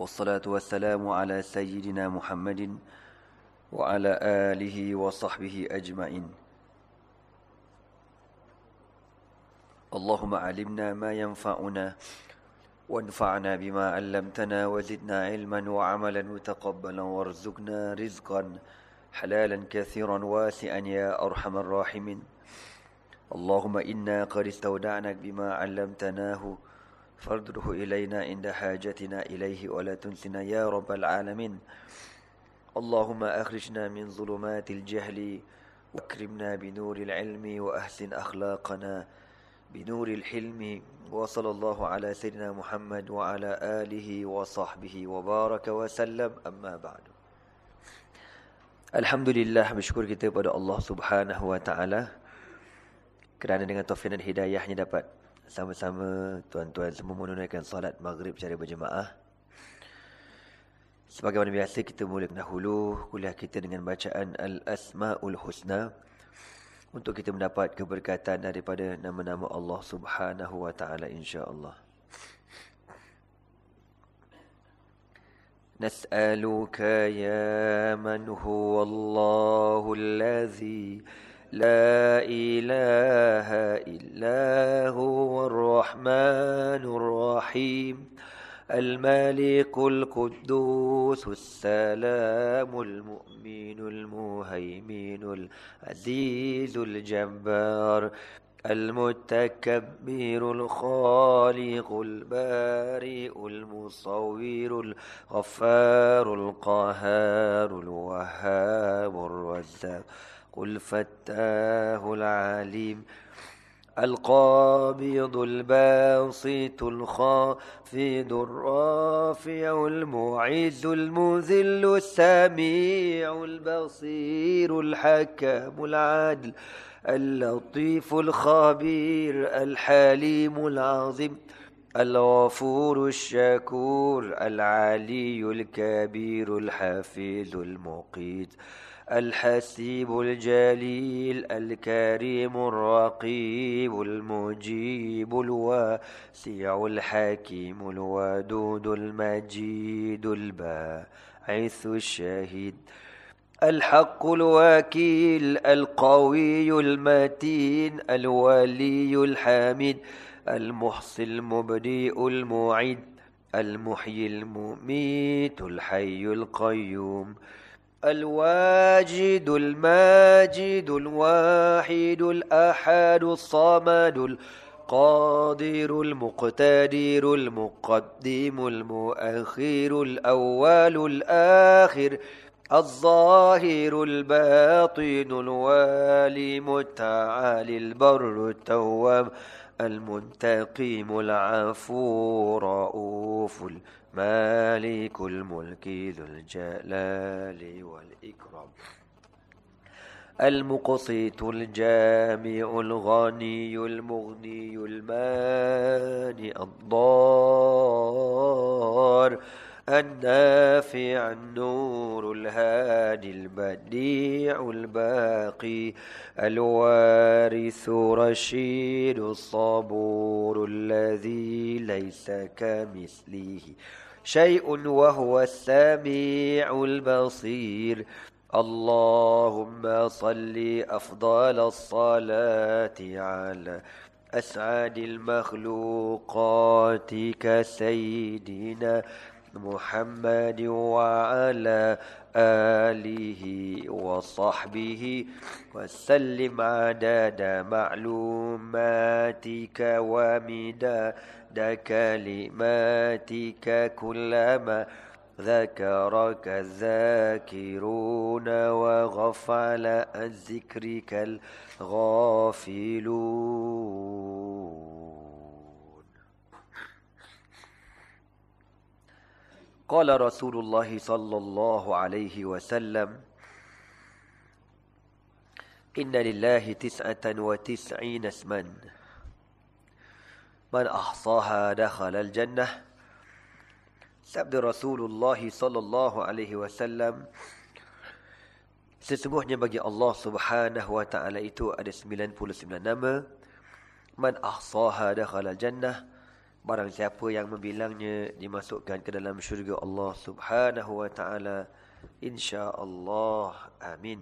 والصلاة والسلام على سيدنا محمد وعلى آله وصحبه أجمعين. اللهم علمنا ما ينفعنا وانفعنا بما علمتنا وزدنا علما وعملا متقبلا وارزقنا رزقا حلالا كثيرا واسعا يا أرحم الراحمين. اللهم إنا قد استودعناك بما علمتناه فارده إلينا عند حاجتنا إليه ولا تنسنا يا رب العالمين اللهم أخرجنا من ظلمات الجهل واكرمنا بنور العلم وأحسن أخلاقنا بنور الحلم وصلى الله على سيدنا محمد وعلى آله وصحبه وبارك وسلم أما بعد Alhamdulillah bersyukur kita kepada Allah Subhanahu wa taala kerana dengan taufik dan hidayahnya dapat sama-sama tuan-tuan semua menunaikan salat maghrib secara berjemaah. Sebagaimana biasa kita mula dahulu kuliah kita dengan bacaan Al-Asmaul Husna untuk kita mendapat keberkatan daripada nama-nama Allah Subhanahu wa taala insya-Allah. نسألك يا من هو الله الذي لا إله إلا هو الرحمن الرحيم. الملك القدوس السلام المؤمن المهيمن العزيز الجبار المتكبر الخالق البارئ المصور الغفار القهار الوهاب الرزاق الفتاه العليم القابض الباسط الخافض الرافع المعز المذل السميع البصير الحكم العادل اللطيف الخبير الحليم العظيم الغفور الشكور العلي الكبير الحفيظ المقيت الحسيب الجليل الكريم الرقيب المجيب الواسع الحكيم الودود المجيد الباعث الشهيد الحق الوكيل القوي المتين الولي الحامد المحصي المبدئ المعيد المحيي المميت الحي القيوم. الواجد الماجد الواحد الأحد الصمد القادر المقتدر المقدم المؤخر الأول الآخر الظاهر الباطن الوالي متعالي البر التواب المنتقم العفو رؤوف مالك الملك ذو الجلال والإكرام. المقسط الجامع الغني المغني المانع الضار. النافع النور الهادي البديع الباقي الوارث رشيد الصبور الذي ليس كمثله شيء وهو السميع البصير اللهم صل أفضل الصلاة على أسعد المخلوقات كسيدنا محمد وعلى آله وصحبه وسلم عدد معلوماتك ومداد كلماتك كلما ذكرك الذاكرون وغفل عن ذكرك الغافلون. Qala Rasulullah sallallahu alaihi wasallam Inna lillahi tis'atan wa tis'in asman Man ahsaha dakhal al-jannah. Sabda Rasulullah sallallahu alaihi wasallam Sesungguhnya bagi Allah subhanahu wa ta'ala itu ada 99 nama. Man ahsaha dakhal al-jannah Barang siapa yang membilangnya dimasukkan ke dalam syurga Allah Subhanahu wa taala insya-Allah. Amin.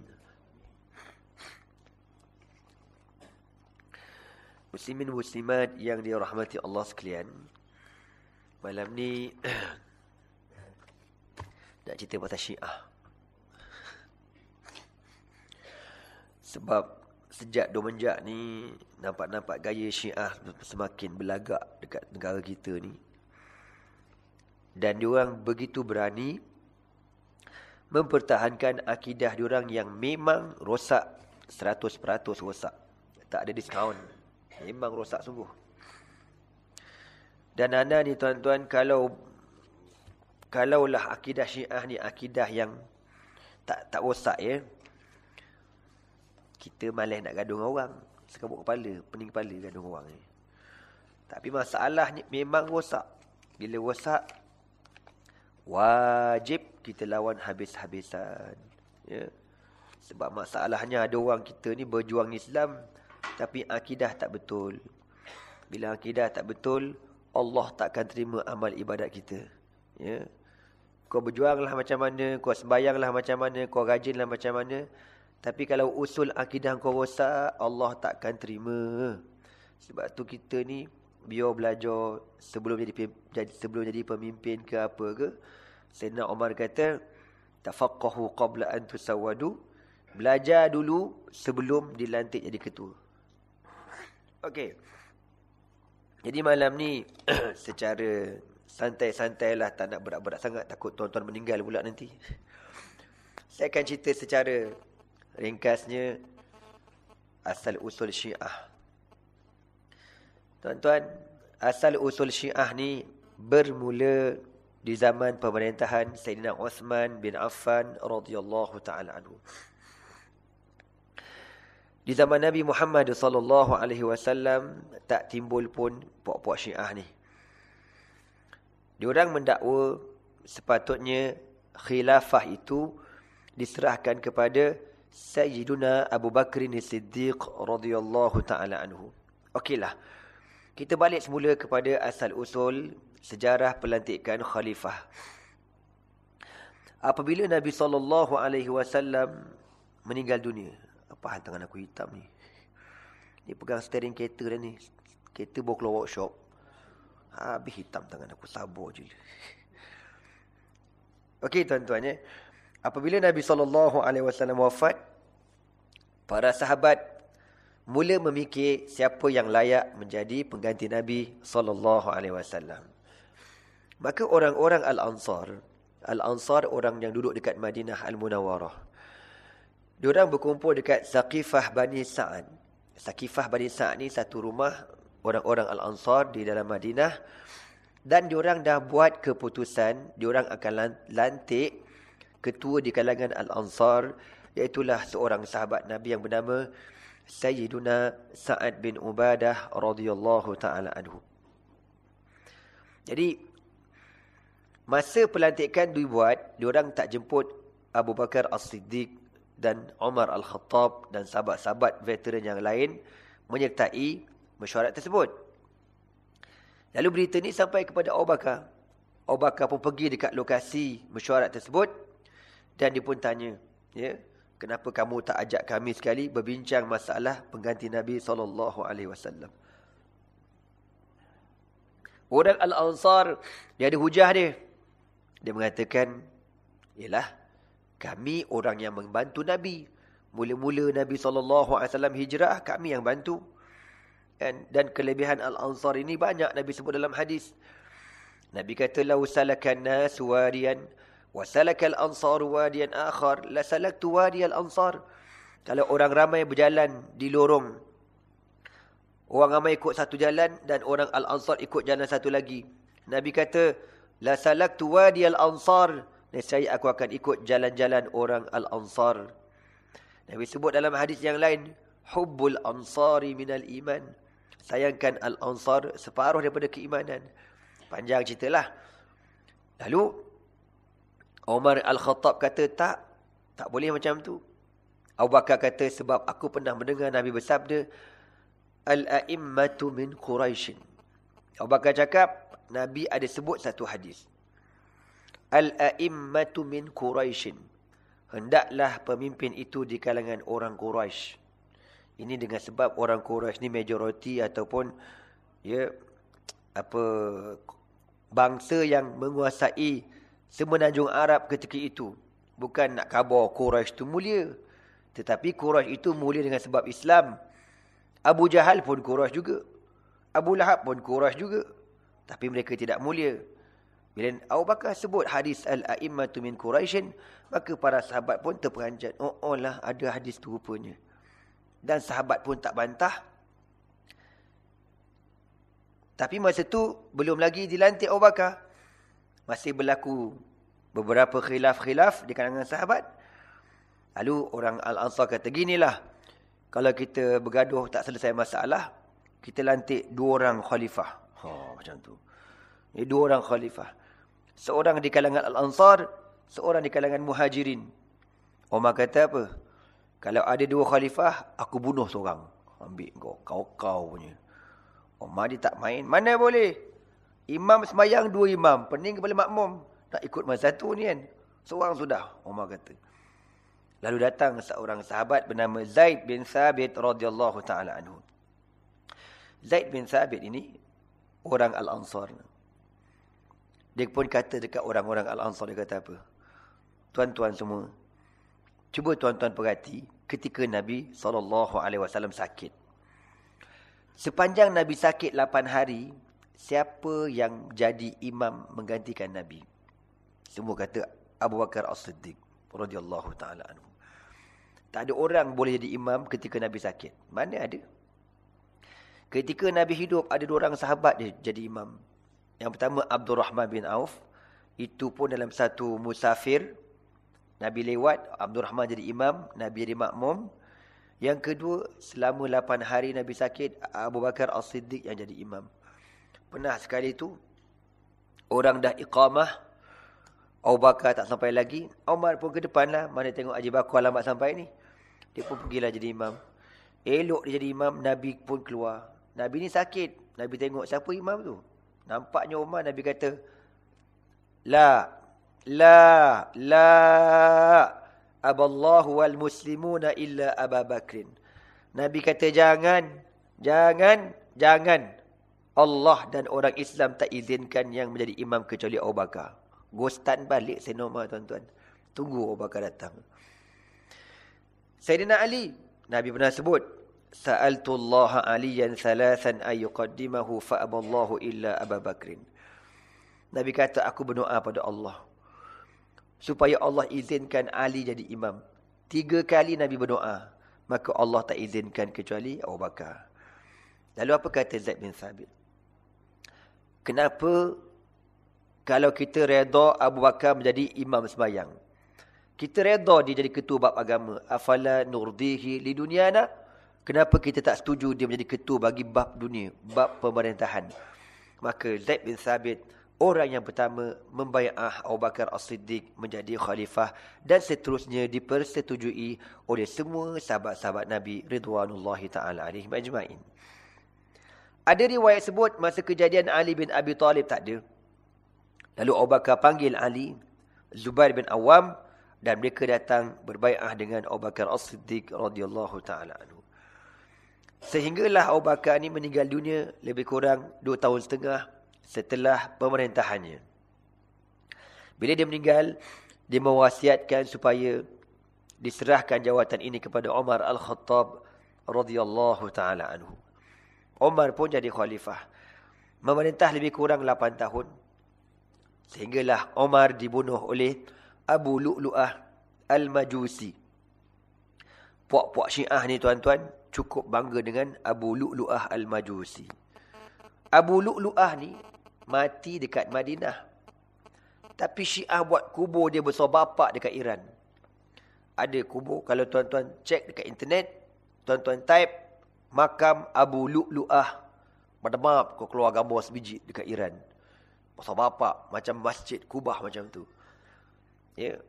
Muslimin muslimat yang dirahmati Allah sekalian. Malam ni nak cerita pasal Syiah. Sebab sejak domenjak ni nampak-nampak gaya Syiah semakin belagak dekat negara kita ni. Dan diorang begitu berani mempertahankan akidah diorang yang memang rosak 100% rosak. Tak ada diskaun. Memang rosak sungguh. Dan anda ni tuan-tuan kalau kalaulah akidah Syiah ni akidah yang tak tak rosak ya. Kita malas nak gaduh dengan orang. Sekabut kepala, pening kepala gaduh dengan orang ni. Tapi masalahnya memang rosak. Bila rosak wajib kita lawan habis-habisan. Ya. Sebab masalahnya ada orang kita ni berjuang Islam tapi akidah tak betul. Bila akidah tak betul, Allah takkan terima amal ibadat kita. Ya. Kau berjuanglah macam mana, kau sembayanglah macam mana, kau rajinlah macam mana. Tapi kalau usul akidah kau rosak, Allah takkan terima. Sebab tu kita ni biar belajar sebelum jadi sebelum jadi pemimpin ke apa ke. Sayyidina Umar kata, "Tafaqqahu qabla an tusawwadu." Belajar dulu sebelum dilantik jadi ketua. Okey. Jadi malam ni secara santai-santai lah tak nak berat-berat sangat takut tuan-tuan meninggal pula nanti. Saya akan cerita secara ringkasnya asal usul Syiah. Tuan-tuan, asal usul Syiah ni bermula di zaman pemerintahan Sayyidina Uthman bin Affan radhiyallahu taala anhu. Di zaman Nabi Muhammad sallallahu alaihi wasallam tak timbul pun puak-puak Syiah ni. Diorang mendakwa sepatutnya khilafah itu diserahkan kepada Sayyiduna Abu Bakr As-Siddiq radhiyallahu taala anhu. Okeylah. Kita balik semula kepada asal usul sejarah pelantikan khalifah. Apabila Nabi sallallahu alaihi wasallam meninggal dunia, apa hal tangan aku hitam ni? Ni pegang steering kereta dah ni. Kereta bawa keluar workshop. Habis hitam tangan aku. Sabar je. Okey tuan-tuan ya. Apabila Nabi SAW wafat. Para sahabat mula memikir siapa yang layak menjadi pengganti Nabi SAW. Maka orang-orang Al-Ansar. Al-Ansar orang yang duduk dekat Madinah Al-Munawarah. Diorang berkumpul dekat Saqifah Bani Sa'ad. Saqifah Bani Sa'ad ni satu rumah orang-orang Al-Ansar di dalam Madinah. Dan diorang dah buat keputusan, diorang akan lantik ketua di kalangan Al-Ansar. Iaitulah seorang sahabat Nabi yang bernama Sayyiduna Sa'ad bin Ubadah radhiyallahu ta'ala anhu. Jadi, masa pelantikan dibuat, diorang tak jemput Abu Bakar As-Siddiq dan Umar Al-Khattab dan sahabat-sahabat veteran yang lain menyertai mesyuarat tersebut. Lalu berita ini sampai kepada Abu Bakar. Abu Bakar pun pergi dekat lokasi mesyuarat tersebut dan dia pun tanya, ya, kenapa kamu tak ajak kami sekali berbincang masalah pengganti Nabi wasallam? Orang Al-Ansar dia ada hujah dia. Dia mengatakan, "Yalah, kami orang yang membantu Nabi. Mula-mula Nabi SAW hijrah, kami yang bantu. Dan, dan kelebihan Al-Ansar ini banyak Nabi sebut dalam hadis. Nabi kata, salakan nas wadiyan, ansar wadiyan akhar, la salaktu wadiyal ansar. Kalau orang ramai berjalan di lorong, orang ramai ikut satu jalan, dan orang Al-Ansar ikut jalan satu lagi. Nabi kata, La salaktu wadiyal ansar, Nescaya aku akan ikut jalan-jalan orang Al-Ansar. Nabi sebut dalam hadis yang lain. Hubbul ansari minal iman. Sayangkan Al-Ansar separuh daripada keimanan. Panjang ceritalah. Lalu, Omar Al-Khattab kata, tak. Tak boleh macam tu. Abu Bakar kata, sebab aku pernah mendengar Nabi bersabda, Al-a'immatu min Quraishin. Abu Bakar cakap, Nabi ada sebut satu hadis. Al-a'immatu min Quraishin. Hendaklah pemimpin itu di kalangan orang Quraisy. Ini dengan sebab orang Quraisy ni majoriti ataupun ya apa bangsa yang menguasai semenanjung Arab ketika itu. Bukan nak khabar Quraisy itu mulia. Tetapi Quraisy itu mulia dengan sebab Islam. Abu Jahal pun Quraisy juga. Abu Lahab pun Quraisy juga. Tapi mereka tidak mulia. Bila Abu Bakar sebut hadis Al-A'immatu min Quraisyin, maka para sahabat pun terperanjat. Oh, oh lah, ada hadis tu rupanya. Dan sahabat pun tak bantah. Tapi masa tu, belum lagi dilantik Abu Bakar. Masih berlaku beberapa khilaf-khilaf di kalangan sahabat. Lalu orang Al-Ansar kata, ginilah. Kalau kita bergaduh tak selesai masalah, kita lantik dua orang khalifah. Ha, macam tu. Ini dua orang khalifah. Seorang di kalangan Al-Ansar, seorang di kalangan Muhajirin. Umar kata apa? Kalau ada dua khalifah, aku bunuh seorang. Ambil kau, kau-kau punya. Umar dia tak main. Mana boleh? Imam semayang dua imam. Pening kepala makmum. Tak ikut masa satu ni kan. Seorang sudah, Umar kata. Lalu datang seorang sahabat bernama Zaid bin Sabit radhiyallahu taala anhu. Zaid bin Sabit ini orang Al-Ansar. Dia pun kata dekat orang-orang Al-Ansar, dia kata apa? Tuan-tuan semua, cuba tuan-tuan perhati ketika Nabi SAW sakit. Sepanjang Nabi sakit 8 hari, siapa yang jadi imam menggantikan Nabi? Semua kata Abu Bakar As-Siddiq radhiyallahu taala anhu. Tak ada orang boleh jadi imam ketika Nabi sakit. Mana ada? Ketika Nabi hidup, ada dua orang sahabat dia jadi imam. Yang pertama Abdul Rahman bin Auf. Itu pun dalam satu musafir. Nabi lewat, Abdul Rahman jadi imam, Nabi jadi makmum. Yang kedua, selama 8 hari Nabi sakit, Abu Bakar As-Siddiq yang jadi imam. Pernah sekali itu, orang dah iqamah, Abu Bakar tak sampai lagi, Umar pun ke depan lah, mana tengok Haji Bakar lambat sampai ni. Dia pun pergilah jadi imam. Elok dia jadi imam, Nabi pun keluar. Nabi ni sakit. Nabi tengok siapa imam tu. Nampaknya Umar Nabi kata, La, la, la, aballahu wal muslimuna illa Aba Bakrin. Nabi kata, jangan, jangan, jangan. Allah dan orang Islam tak izinkan yang menjadi imam kecuali Abu Bakar. Gostan balik senoma tuan-tuan. Tunggu Abu Bakar datang. Sayyidina Ali, Nabi pernah sebut, Sa'altu Allah aliyan thalathan ayyuqaddimahu fa'aballahu illa Aba Bakrin. Nabi kata, aku berdoa pada Allah. Supaya Allah izinkan Ali jadi imam. Tiga kali Nabi berdoa. Maka Allah tak izinkan kecuali Abu Bakar. Lalu apa kata Zaid bin Thabit? Kenapa kalau kita reda Abu Bakar menjadi imam sembahyang? Kita reda dia jadi ketua bab agama. Afala nurdihi li dunyana? Kenapa kita tak setuju dia menjadi ketua bagi bab dunia, bab pemerintahan? Maka Zaid bin Thabit, orang yang pertama membayar Abu Bakar As-Siddiq menjadi khalifah dan seterusnya dipersetujui oleh semua sahabat-sahabat Nabi Ridwanullahi ta'ala alaihim ajma'in. Ada riwayat sebut masa kejadian Ali bin Abi Talib tak ada. Lalu Abu Bakar panggil Ali, Zubair bin Awam dan mereka datang berbai'ah dengan Abu Bakar As-Siddiq radhiyallahu ta'ala anhu. Sehinggalah Abu Bakar ni meninggal dunia lebih kurang dua tahun setengah setelah pemerintahannya. Bila dia meninggal, dia mewasiatkan supaya diserahkan jawatan ini kepada Umar Al-Khattab radhiyallahu taala anhu. Umar pun jadi khalifah. Memerintah lebih kurang 8 tahun. Sehinggalah Umar dibunuh oleh Abu Lu'lu'ah Al-Majusi. Puak-puak Syiah ni tuan-tuan, cukup bangga dengan Abu Lu'lu'ah Al-Majusi. Abu Lu'lu'ah ni mati dekat Madinah. Tapi Syiah buat kubur dia besar bapak dekat Iran. Ada kubur, kalau tuan-tuan cek dekat internet, tuan-tuan type makam Abu Lu'lu'ah. Madamap kau keluar gambar sebiji dekat Iran. Besar bapak, macam masjid, kubah macam tu. Ya.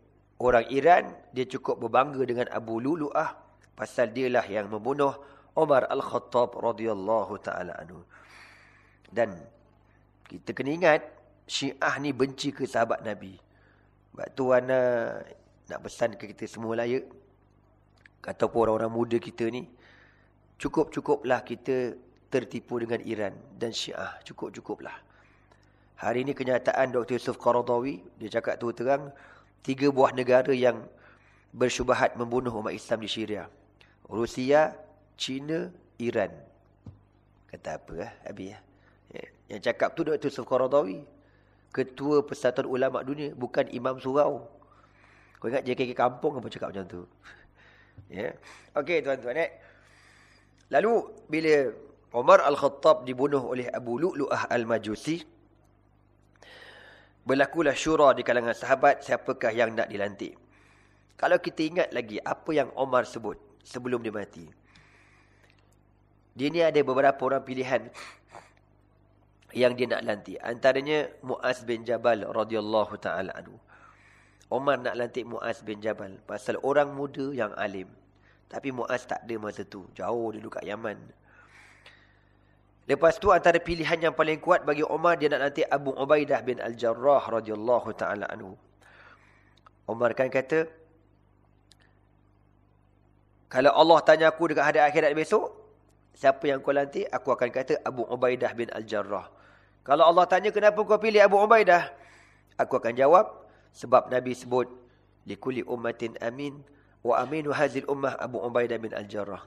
Orang Iran, dia cukup berbangga dengan Abu Lu'lu'ah. Pasal dialah yang membunuh Umar Al-Khattab radhiyallahu taala anhu. Dan Kita kena ingat, Syiah ni benci ke sahabat Nabi. Sebab tu nak pesan ke kita semua lah ya. Ataupun orang-orang muda kita ni. Cukup-cukuplah kita tertipu dengan Iran dan Syiah. Cukup-cukuplah. Hari ini kenyataan Dr. Yusuf Qaradawi. Dia cakap tu terang. Tiga buah negara yang bersyubahat membunuh umat Islam di Syria. Rusia, China, Iran. Kata apa lah, Abi ya. Yang cakap tu Dr. Yusuf Qaradawi. Ketua Persatuan Ulama Dunia. Bukan Imam Surau. Kau ingat JKK Kampung apa cakap macam tu? ya. Okey tuan-tuan. Eh. Lalu bila Umar Al-Khattab dibunuh oleh Abu Lu'lu'ah Al-Majusi. Berlakulah syura di kalangan sahabat siapakah yang nak dilantik. Kalau kita ingat lagi apa yang Umar sebut sebelum dia mati. Dia ni ada beberapa orang pilihan yang dia nak lantik. Antaranya Muaz bin Jabal radhiyallahu taala anhu. Omar nak lantik Muaz bin Jabal pasal orang muda yang alim. Tapi Muaz tak ada masa tu. Jauh dulu kat Yaman. Lepas tu antara pilihan yang paling kuat bagi Omar dia nak lantik Abu Ubaidah bin Al-Jarrah radhiyallahu taala anhu. Omar kan kata kalau Allah tanya aku dekat hari akhirat besok, siapa yang kau lantik? Aku akan kata Abu Ubaidah bin Al-Jarrah. Kalau Allah tanya kenapa kau pilih Abu Ubaidah? Aku akan jawab sebab Nabi sebut likuli ummatin amin wa aminu hazil ummah Abu Ubaidah bin Al-Jarrah.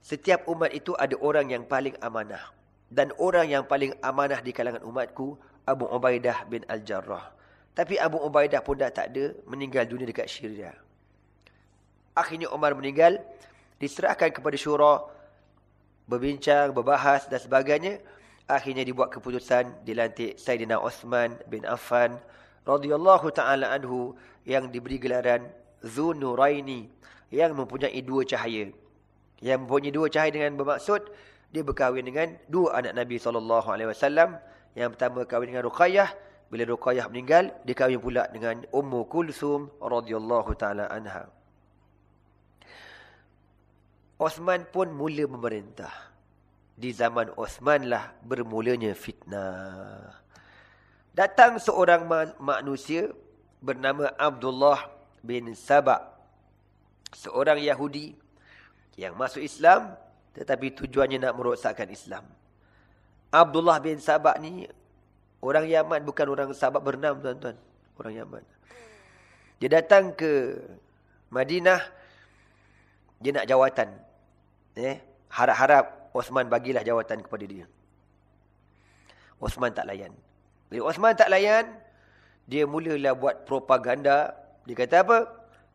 Setiap umat itu ada orang yang paling amanah dan orang yang paling amanah di kalangan umatku Abu Ubaidah bin Al-Jarrah. Tapi Abu Ubaidah pun dah tak ada meninggal dunia dekat Syria. Akhirnya Umar meninggal diserahkan kepada syura berbincang, berbahas dan sebagainya akhirnya dibuat keputusan dilantik Saidina Osman bin Affan radhiyallahu taala anhu yang diberi gelaran Zunuraini yang mempunyai dua cahaya. Yang mempunyai dua cahaya dengan bermaksud dia berkahwin dengan dua anak Nabi wasallam. Yang pertama kahwin dengan Ruqayyah, bila Ruqayyah meninggal, dia kahwin pula dengan Ummu Kulsum radhiyallahu taala anha. Osman pun mula memerintah di zaman Osman lah bermulanya fitnah. Datang seorang manusia bernama Abdullah bin Sabah. Seorang Yahudi yang masuk Islam tetapi tujuannya nak merosakkan Islam. Abdullah bin Sabah ni orang Yaman bukan orang Sabah bernam tuan-tuan. Orang Yaman. Dia datang ke Madinah dia nak jawatan. Eh, harap-harap Osman bagilah jawatan kepada dia. Osman tak layan. Bila Osman tak layan, dia mulalah buat propaganda. Dia kata apa?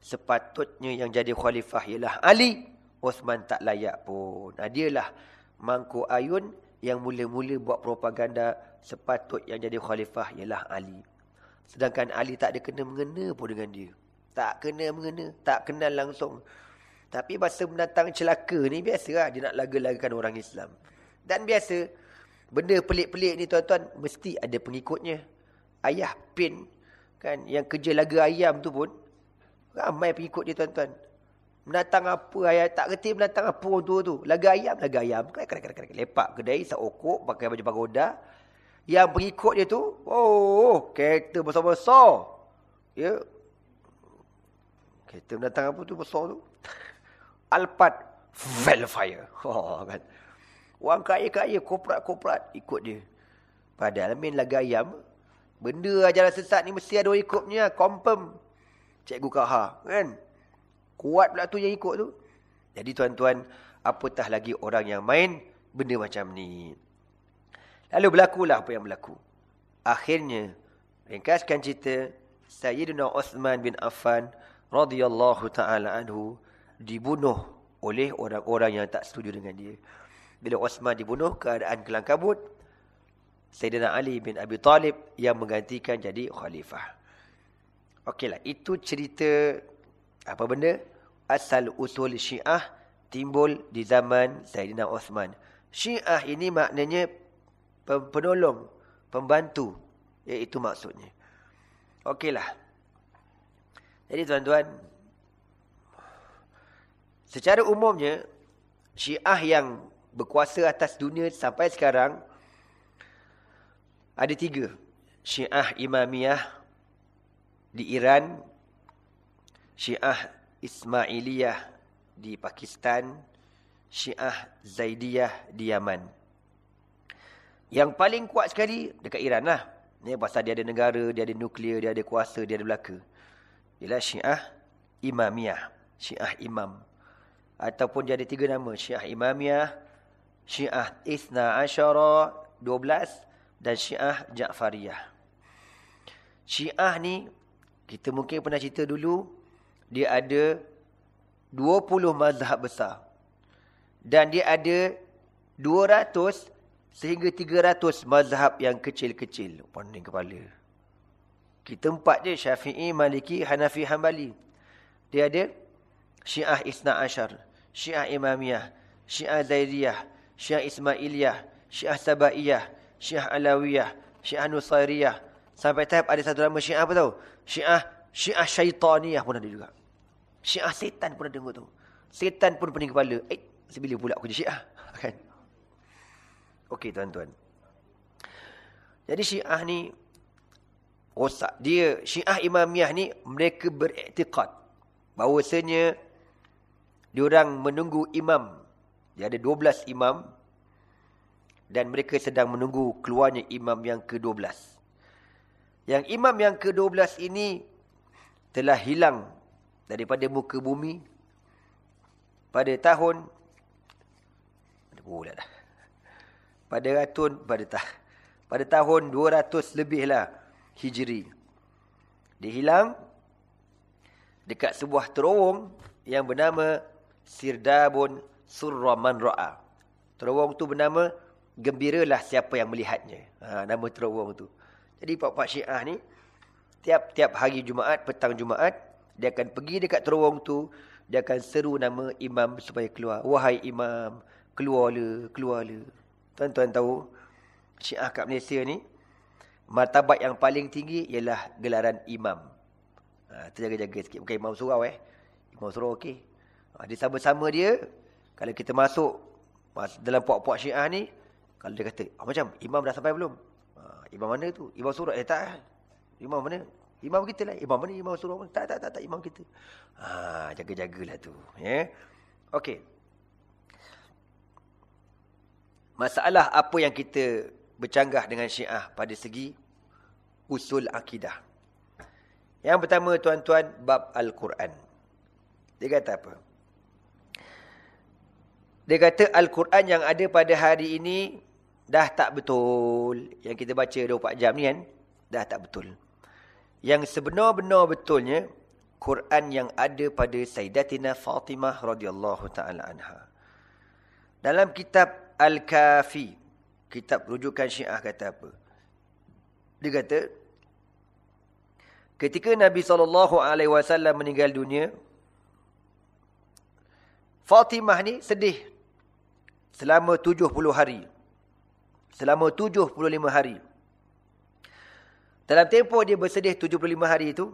Sepatutnya yang jadi khalifah ialah Ali. Osman tak layak pun. Nah, dialah mangku ayun yang mula-mula buat propaganda sepatut yang jadi khalifah ialah Ali. Sedangkan Ali tak ada kena-mengena pun dengan dia. Tak kena-mengena, tak kenal langsung. Tapi masa mendatang celaka ni biasalah dia nak laga-lagakan orang Islam. Dan biasa benda pelik-pelik ni tuan-tuan mesti ada pengikutnya. Ayah pin kan yang kerja laga ayam tu pun ramai pengikut dia tuan-tuan. Mendatang apa ayah tak kerti mendatang apa orang tua tu. Laga ayam, laga ayam. Lepak kedai, okok, pakai baju pagoda. Yang pengikut dia tu, oh, kereta besar-besar. Ya. Kereta mendatang apa tu besar tu. Alphard Velfire. Oh, kan. Orang kaya-kaya, koprat-koprat ikut dia. Padahal main laga ayam, benda ajaran sesat ni mesti ada orang ikut punya, confirm. Cikgu Kaha, kan? Kuat pula tu yang ikut tu. Jadi tuan-tuan, apatah lagi orang yang main benda macam ni. Lalu berlakulah apa yang berlaku. Akhirnya, ringkaskan cerita, Sayyidina Osman bin Affan radhiyallahu taala anhu dibunuh oleh orang-orang yang tak setuju dengan dia. Bila Osman dibunuh, keadaan kelang kabut, Sayyidina Ali bin Abi Talib yang menggantikan jadi khalifah. Okeylah, itu cerita apa benda? Asal usul Syiah timbul di zaman Sayyidina Osman. Syiah ini maknanya penolong, pembantu. Iaitu maksudnya. Okeylah. Jadi tuan-tuan, Secara umumnya, Syiah yang berkuasa atas dunia sampai sekarang, Ada tiga. Syiah Imamiyah di Iran. Syiah Ismailiyah di Pakistan. Syiah Zaidiyah di Yaman. Yang paling kuat sekali dekat Iran lah. Ni pasal dia ada negara, dia ada nuklear, dia ada kuasa, dia ada belaka. Ialah Syiah Imamiyah. Syiah Imam. Ataupun dia ada tiga nama. Syiah Imamiyah, Syiah Isna Asyara 12 dan Syiah Ja'fariyah. Syiah ni kita mungkin pernah cerita dulu dia ada 20 mazhab besar. Dan dia ada 200 sehingga 300 mazhab yang kecil-kecil. Pening kepala. Kita empat je Syafi'i, Maliki, Hanafi, Hanbali. Dia ada Syiah Isna Asyar, Syiah Imamiyah, Syiah Zaidiyah, Syiah Ismailiyah, Syiah Sabaiyah, Syiah Alawiyah, Syiah Nusairiyah. Sampai tahap ada satu nama Syiah apa tahu? Syiah Syiah Syaitaniyah pun ada juga. Syiah setan pun ada dengar tu. Setan pun pening kepala. Eh, sebila pula aku jadi Syiah? Kan? Okey tuan-tuan. Jadi Syiah ni rosak. Dia Syiah Imamiyah ni mereka beriktikad bahawasanya diorang menunggu imam dia ada 12 imam dan mereka sedang menunggu keluarnya imam yang ke-12. Yang imam yang ke-12 ini telah hilang daripada muka bumi pada tahun ada pula dah. Pada tahun pada tah pada tahun 200 lebihlah Hijri. Dia hilang dekat sebuah terowong yang bernama Sirdabun surra man ra'a. Terowong tu bernama gembiralah siapa yang melihatnya. Ha, nama terowong tu. Jadi pak-pak Syiah ni tiap-tiap hari Jumaat, petang Jumaat, dia akan pergi dekat terowong tu, dia akan seru nama imam supaya keluar. Wahai imam, keluarlah, keluarlah. Tuan-tuan tahu Syiah kat Malaysia ni martabat yang paling tinggi ialah gelaran imam. Ha, terjaga-jaga sikit. Bukan imam surau eh. Imam surau okey. Ha, dia sama-sama dia kalau kita masuk dalam puak-puak syiah ni, kalau dia kata, oh, macam imam dah sampai belum? Ha, imam mana tu? Imam surat? Eh tak. Imam mana? Imam kita lah. Imam mana? Imam surat mana? Tak, tak, tak, tak. Imam kita. Ha, jaga-jagalah tu. Yeah. Okey. Masalah apa yang kita bercanggah dengan syiah pada segi usul akidah. Yang pertama tuan-tuan, bab Al-Quran. Dia kata apa? Dia kata Al-Quran yang ada pada hari ini dah tak betul. Yang kita baca 24 jam ni kan, dah tak betul. Yang sebenar-benar betulnya, Quran yang ada pada Sayyidatina Fatimah radhiyallahu taala anha. Dalam kitab Al-Kafi, kitab rujukan Syiah kata apa? Dia kata ketika Nabi wasallam meninggal dunia, Fatimah ni sedih selama 70 hari. Selama 75 hari. Dalam tempoh dia bersedih 75 hari itu,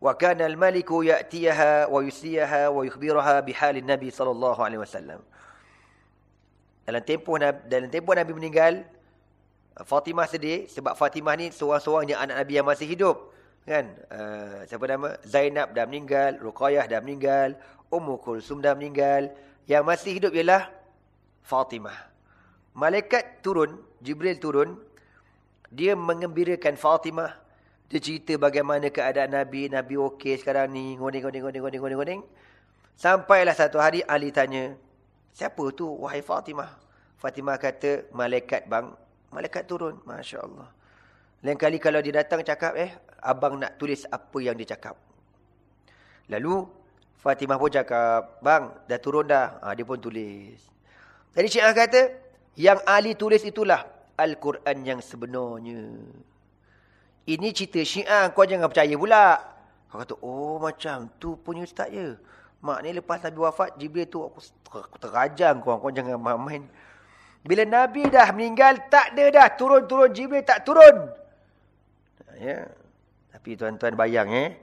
wa kana al-maliku ya'tiyaha wa yusiyaha wa yukhbiraha bihalin Nabi sallallahu alaihi wasallam. Dalam tempoh dalam tempoh Nabi meninggal, Fatimah sedih sebab Fatimah ni seorang-seorangnya anak Nabi yang masih hidup. Kan? Uh, siapa nama? Zainab dah meninggal, Ruqayyah dah meninggal, Ummu Kulsum dah meninggal. Yang masih hidup ialah Fatimah. Malaikat turun, Jibril turun, dia mengembirakan Fatimah. Dia cerita bagaimana keadaan Nabi, Nabi okey sekarang ni, ngoding, ngoding, ngoding, ngoding, ngoding, ngoding. Sampailah satu hari Ali tanya, siapa tu wahai Fatimah? Fatimah kata, malaikat bang, malaikat turun, Masya Allah. Lain kali kalau dia datang cakap, eh, abang nak tulis apa yang dia cakap. Lalu, Fatimah pun cakap, bang, dah turun dah. Ha, dia pun tulis. Jadi Syiah kata, yang Ali tulis itulah Al-Quran yang sebenarnya. Ini cerita Syiah, kau jangan percaya pula. Kau kata, oh macam tu punya ustaz je. Maknanya lepas Nabi wafat, Jibril tu aku, terajang kau, kau jangan main. Bila Nabi dah meninggal, tak ada dah turun-turun, Jibril tak turun. Ya. Tapi tuan-tuan bayang eh.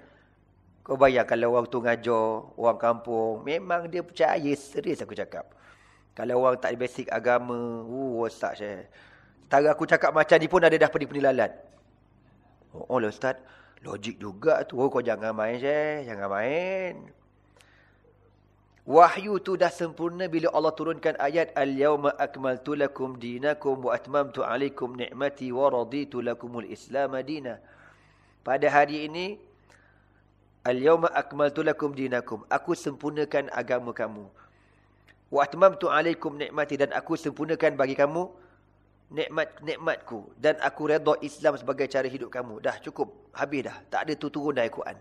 Kau bayang kalau orang tu ngajar, orang kampung, memang dia percaya, serius aku cakap. Kalau orang tak ada basic agama, uh, rosak saya. Tara aku cakap macam ni pun ada dah peni-peni lalat. Oh, oh lah Ustaz. Logik juga tu. Oh, kau jangan main, Syekh. Jangan main. Wahyu tu dah sempurna bila Allah turunkan ayat Al-yawma akmaltu lakum dinakum wa atmamtu alaikum ni'mati wa raditu lakumul islam dina. Pada hari ini Al-yawma akmaltu lakum dinakum. Aku sempurnakan agama kamu. Wa atmamtu alaikum ni'mati dan aku sempurnakan bagi kamu nikmat-nikmatku dan aku redha Islam sebagai cara hidup kamu. Dah cukup, habis dah. Tak ada tu turun dari Quran.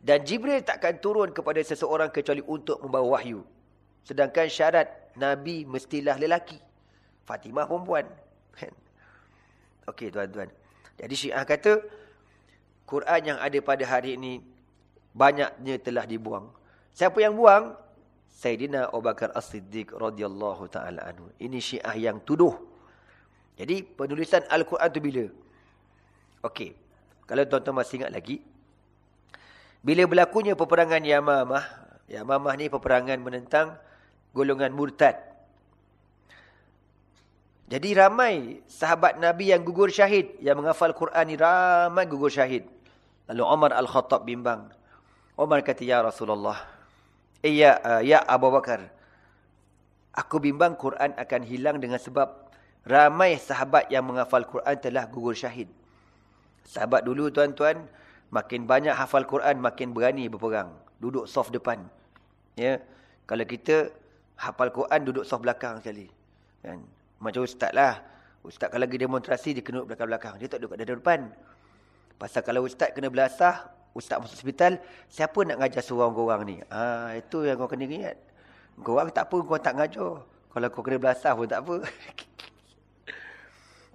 Dan Jibril takkan turun kepada seseorang kecuali untuk membawa wahyu. Sedangkan syarat Nabi mestilah lelaki. Fatimah perempuan. Okey tuan-tuan. Jadi Syiah kata, Quran yang ada pada hari ini, banyaknya telah dibuang. Siapa yang buang? Sayyidina Abu Bakar As-Siddiq radhiyallahu taala anhu. Ini Syiah yang tuduh. Jadi penulisan Al-Quran tu bila? Okey. Kalau tuan-tuan masih ingat lagi, bila berlakunya peperangan Yamamah, Yamamah ni peperangan menentang golongan murtad. Jadi ramai sahabat Nabi yang gugur syahid, yang menghafal Quran ni ramai gugur syahid. Lalu Umar Al-Khattab bimbang. Umar kata, Ya Rasulullah, ya, uh, ya Abu Bakar, aku bimbang Quran akan hilang dengan sebab ramai sahabat yang menghafal Quran telah gugur syahid. Sahabat dulu tuan-tuan, Makin banyak hafal Quran, makin berani berperang. Duduk soft depan. Ya, Kalau kita hafal Quran, duduk soft belakang sekali. Kan? Macam ustaz lah. Ustaz kalau lagi demonstrasi, dia kena belakang-belakang. Dia tak duduk kat depan. Pasal kalau ustaz kena belasah, ustaz masuk hospital, siapa nak ngajar seorang orang ni? Ah, Itu yang kau kena ingat. Korang tak apa, kau tak ngajar. Kalau kau kena belasah pun tak apa.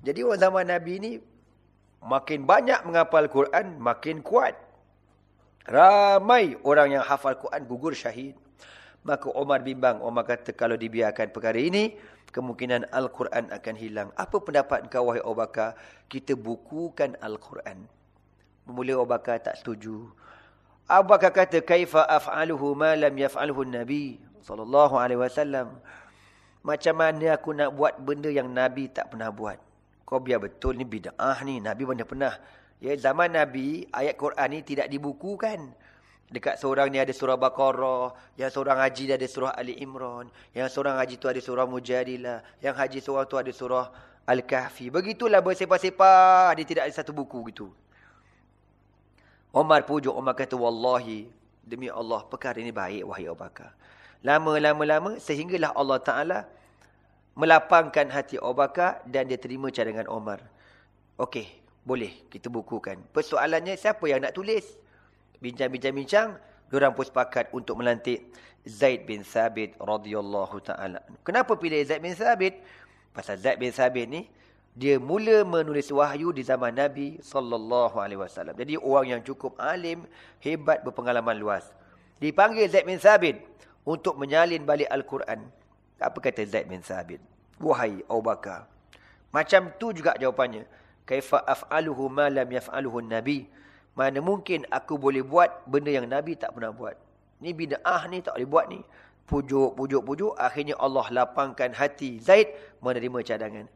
Jadi orang zaman Nabi ni, makin banyak menghafal Quran, makin kuat. Ramai orang yang hafal Quran gugur syahid. Maka Omar bimbang. Omar kata kalau dibiarkan perkara ini, kemungkinan Al-Quran akan hilang. Apa pendapat kau wahai Abu Bakar? Kita bukukan Al-Quran. Bermula Abu Bakar tak setuju. Abu Bakar kata, Kaifa af'aluhu ma lam yaf'aluhu Nabi sallallahu alaihi wasallam. Macam mana aku nak buat benda yang Nabi tak pernah buat? Kau biar betul ni bid'ah ni. Nabi mana pernah. Ya, zaman Nabi, ayat Quran ni tidak dibukukan. Dekat seorang ni ada surah Baqarah. Yang seorang haji dia ada surah Ali Imran. Yang seorang haji tu ada surah Mujadilah. Yang haji seorang tu ada surah Al-Kahfi. Begitulah bersepah-sepah. Dia tidak ada satu buku gitu. Omar pujuk. Omar kata, Wallahi. Demi Allah, perkara ini baik, wahai Abu Bakar. Lama-lama-lama, sehinggalah Allah Ta'ala melapangkan hati Abu Bakar dan dia terima cadangan Omar. Okey, boleh kita bukukan. Persoalannya siapa yang nak tulis? Bincang-bincang-bincang, diorang pun sepakat untuk melantik Zaid bin Sabit radhiyallahu taala. Kenapa pilih Zaid bin Sabit? Pasal Zaid bin Sabit ni dia mula menulis wahyu di zaman Nabi sallallahu alaihi wasallam. Jadi orang yang cukup alim, hebat, berpengalaman luas. Dipanggil Zaid bin Sabit untuk menyalin balik Al-Quran. Apa kata Zaid bin Sabit? Wahai Abu Bakar. Macam tu juga jawapannya. Kaifa af'aluhu ma lam yaf'aluhu nabi Mana mungkin aku boleh buat benda yang Nabi tak pernah buat. Ni bid'ah ni tak boleh buat ni. Pujuk, pujuk, pujuk. Akhirnya Allah lapangkan hati Zaid menerima cadangan.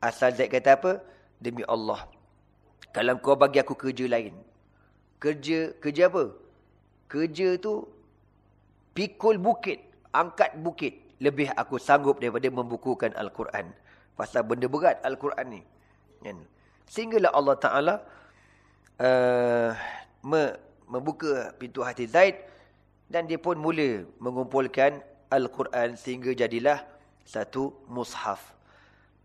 Asal Zaid kata apa? Demi Allah. Kalau kau bagi aku kerja lain. Kerja, kerja apa? Kerja tu pikul bukit. Angkat bukit lebih aku sanggup daripada membukukan Al-Quran. Pasal benda berat Al-Quran ni. Sehinggalah Allah Ta'ala uh, me membuka pintu hati Zaid dan dia pun mula mengumpulkan Al-Quran sehingga jadilah satu mushaf.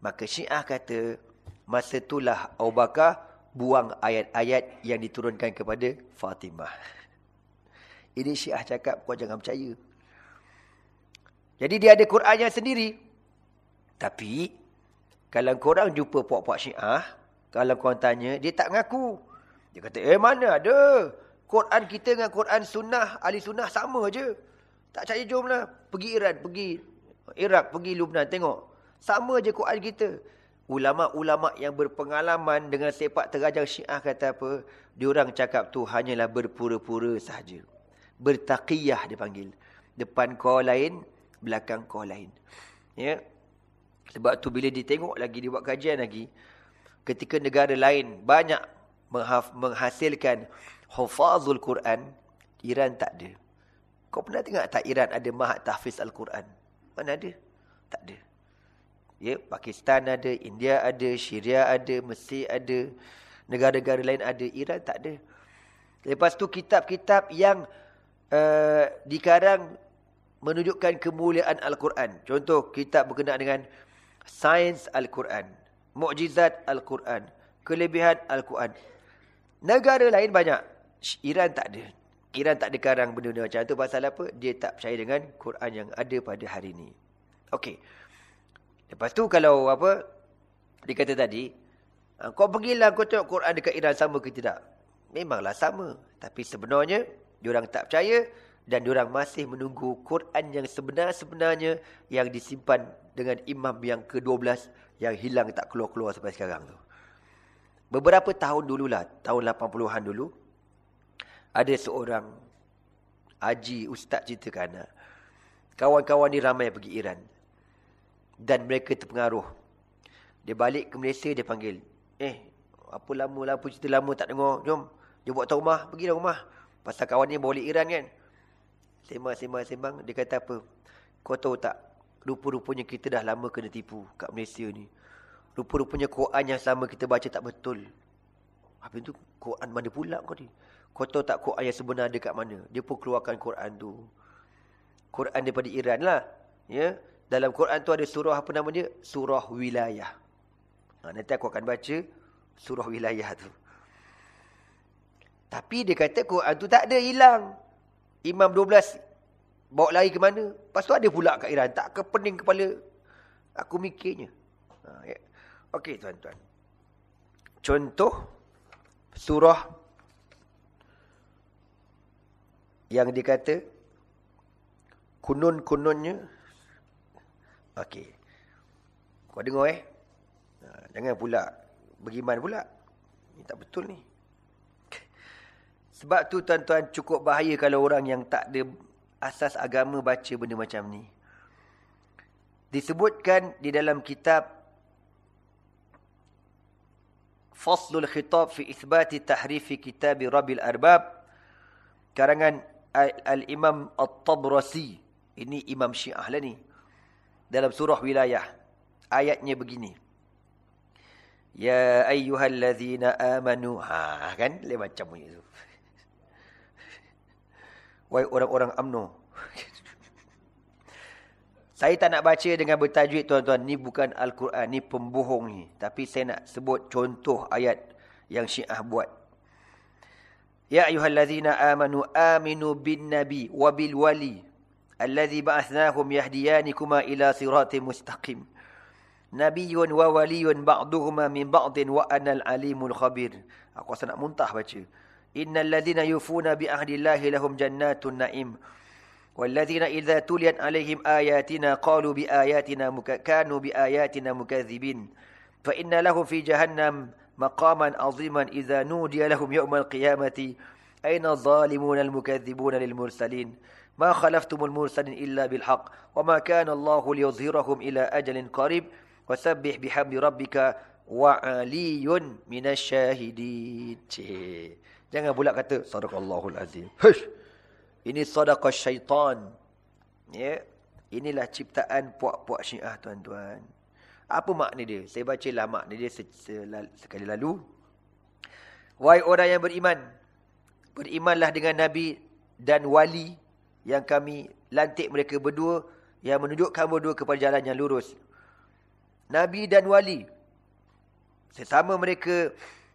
Maka Syiah kata, masa itulah Abu Bakar buang ayat-ayat yang diturunkan kepada Fatimah. Ini Syiah cakap, kau jangan percaya. Jadi dia ada Qurannya sendiri. Tapi, kalau korang jumpa puak-puak syiah, kalau korang tanya, dia tak ngaku. Dia kata, eh mana ada? Quran kita dengan Quran sunnah, ahli sunnah sama je. Tak percaya jomlah. Pergi Iran, pergi Iraq, pergi Lubnan, tengok. Sama je Quran kita. Ulama-ulama yang berpengalaman dengan sepak terajang syiah kata apa? Diorang cakap tu hanyalah berpura-pura sahaja. Bertaqiyah dipanggil. Depan kau lain, belakang kau lain. Ya. Sebab tu bila ditengok lagi, dibuat kajian lagi, ketika negara lain banyak menghasilkan hufazul Quran, Iran tak ada. Kau pernah tengok tak Iran ada mahat tahfiz Al-Quran? Mana ada? Tak ada. Ya, Pakistan ada, India ada, Syria ada, Mesir ada, negara-negara lain ada, Iran tak ada. Lepas tu kitab-kitab yang uh, dikarang menunjukkan kemuliaan Al-Quran. Contoh, kitab berkenaan dengan sains Al-Quran, mukjizat Al-Quran, kelebihan Al-Quran. Negara lain banyak. Iran tak ada. Iran tak ada karang benda-benda macam tu. Pasal apa? Dia tak percaya dengan Quran yang ada pada hari ini. Okey. Lepas tu kalau apa? Dia kata tadi. Ah, kau pergilah kau tengok Quran dekat Iran sama ke tidak? Memanglah sama. Tapi sebenarnya, diorang tak percaya. Dan diorang masih menunggu Quran yang sebenar-sebenarnya yang disimpan dengan imam yang ke-12 yang hilang tak keluar-keluar sampai sekarang tu. Beberapa tahun dululah, tahun 80-an dulu, ada seorang haji ustaz ceritakan kawan-kawan ni ramai pergi Iran dan mereka terpengaruh. Dia balik ke Malaysia dia panggil eh apa lama lah cerita lama tak dengar. Jom dia buat tahu rumah pergi dah rumah. Pasal kawan ni balik Iran kan. Sembang sembang sembang. Dia kata apa? Kau tahu tak rupa-rupanya kita dah lama kena tipu kat Malaysia ni. Rupa-rupanya Quran yang sama kita baca tak betul. Apa itu Quran mana pula kau ni? Kau tahu tak Quran yang sebenar dekat mana? Dia pun keluarkan Quran tu. Quran daripada Iran lah. Ya? Dalam Quran tu ada surah apa nama dia? Surah Wilayah. Ha, nanti aku akan baca surah Wilayah tu. Tapi dia kata Quran tu tak ada hilang. Imam 12 bawa lari ke mana? Lepas tu ada pula kat Iran. Tak ke pening kepala aku mikirnya. Ha, ya. Okey tuan-tuan. Contoh surah yang dikata kunun-kununnya okey. Kau dengar eh? Ha, jangan pula beriman pula. Ini tak betul ni. Sebab tu tuan-tuan cukup bahaya kalau orang yang tak ada asas agama baca benda macam ni. Disebutkan di dalam kitab Faslul Khitab fi Ithbati Tahrifi Kitab Rabbil Arbab karangan Al-Imam At-Tabrasi. Ini Imam Syiah lah ni dalam surah wilayah. Ayatnya begini. Ya ayyuhallazina amanu. Ha kan? Lain macam bunyi tu. Wahai orang-orang amno saya tak nak baca dengan bertajwid tuan-tuan. Ni bukan al-Quran ni pembohong ni. Tapi saya nak sebut contoh ayat yang syiah buat. Ya ayyuhallazina amanu aminu bin nabi wabil wali. الذي بعثناهم يهديانكما إلى صراط مستقيم. نبي وولي بعضهما من بعض وأنا العليم الخبير. Aku rasa nak muntah baca. Innal ladhina yufuna ahdillahi lahum jannatun na'im. والذين إذا تليت عليهم آياتنا قالوا بآياتنا كانوا بآياتنا مكذبين فإن لهم في جهنم مقاما عظيما إذا نودي لهم يوم القيامة أين الظالمون المكذبون للمرسلين ما خلفتم المرسلين إلا بالحق وما كان الله ليظهرهم إلى أجل قريب وسبح بحمد ربك وعلي من الشاهدين Jangan pula kata sadaqallahul azim. Hush. Ini sadaqah syaitan. Ya. Inilah ciptaan puak-puak Syiah tuan-tuan. Apa makna dia? Saya bacalah makna dia sekali lalu. Wahai orang yang beriman. Berimanlah dengan Nabi dan wali yang kami lantik mereka berdua yang menunjukkan berdua kepada jalan yang lurus. Nabi dan wali. Sesama mereka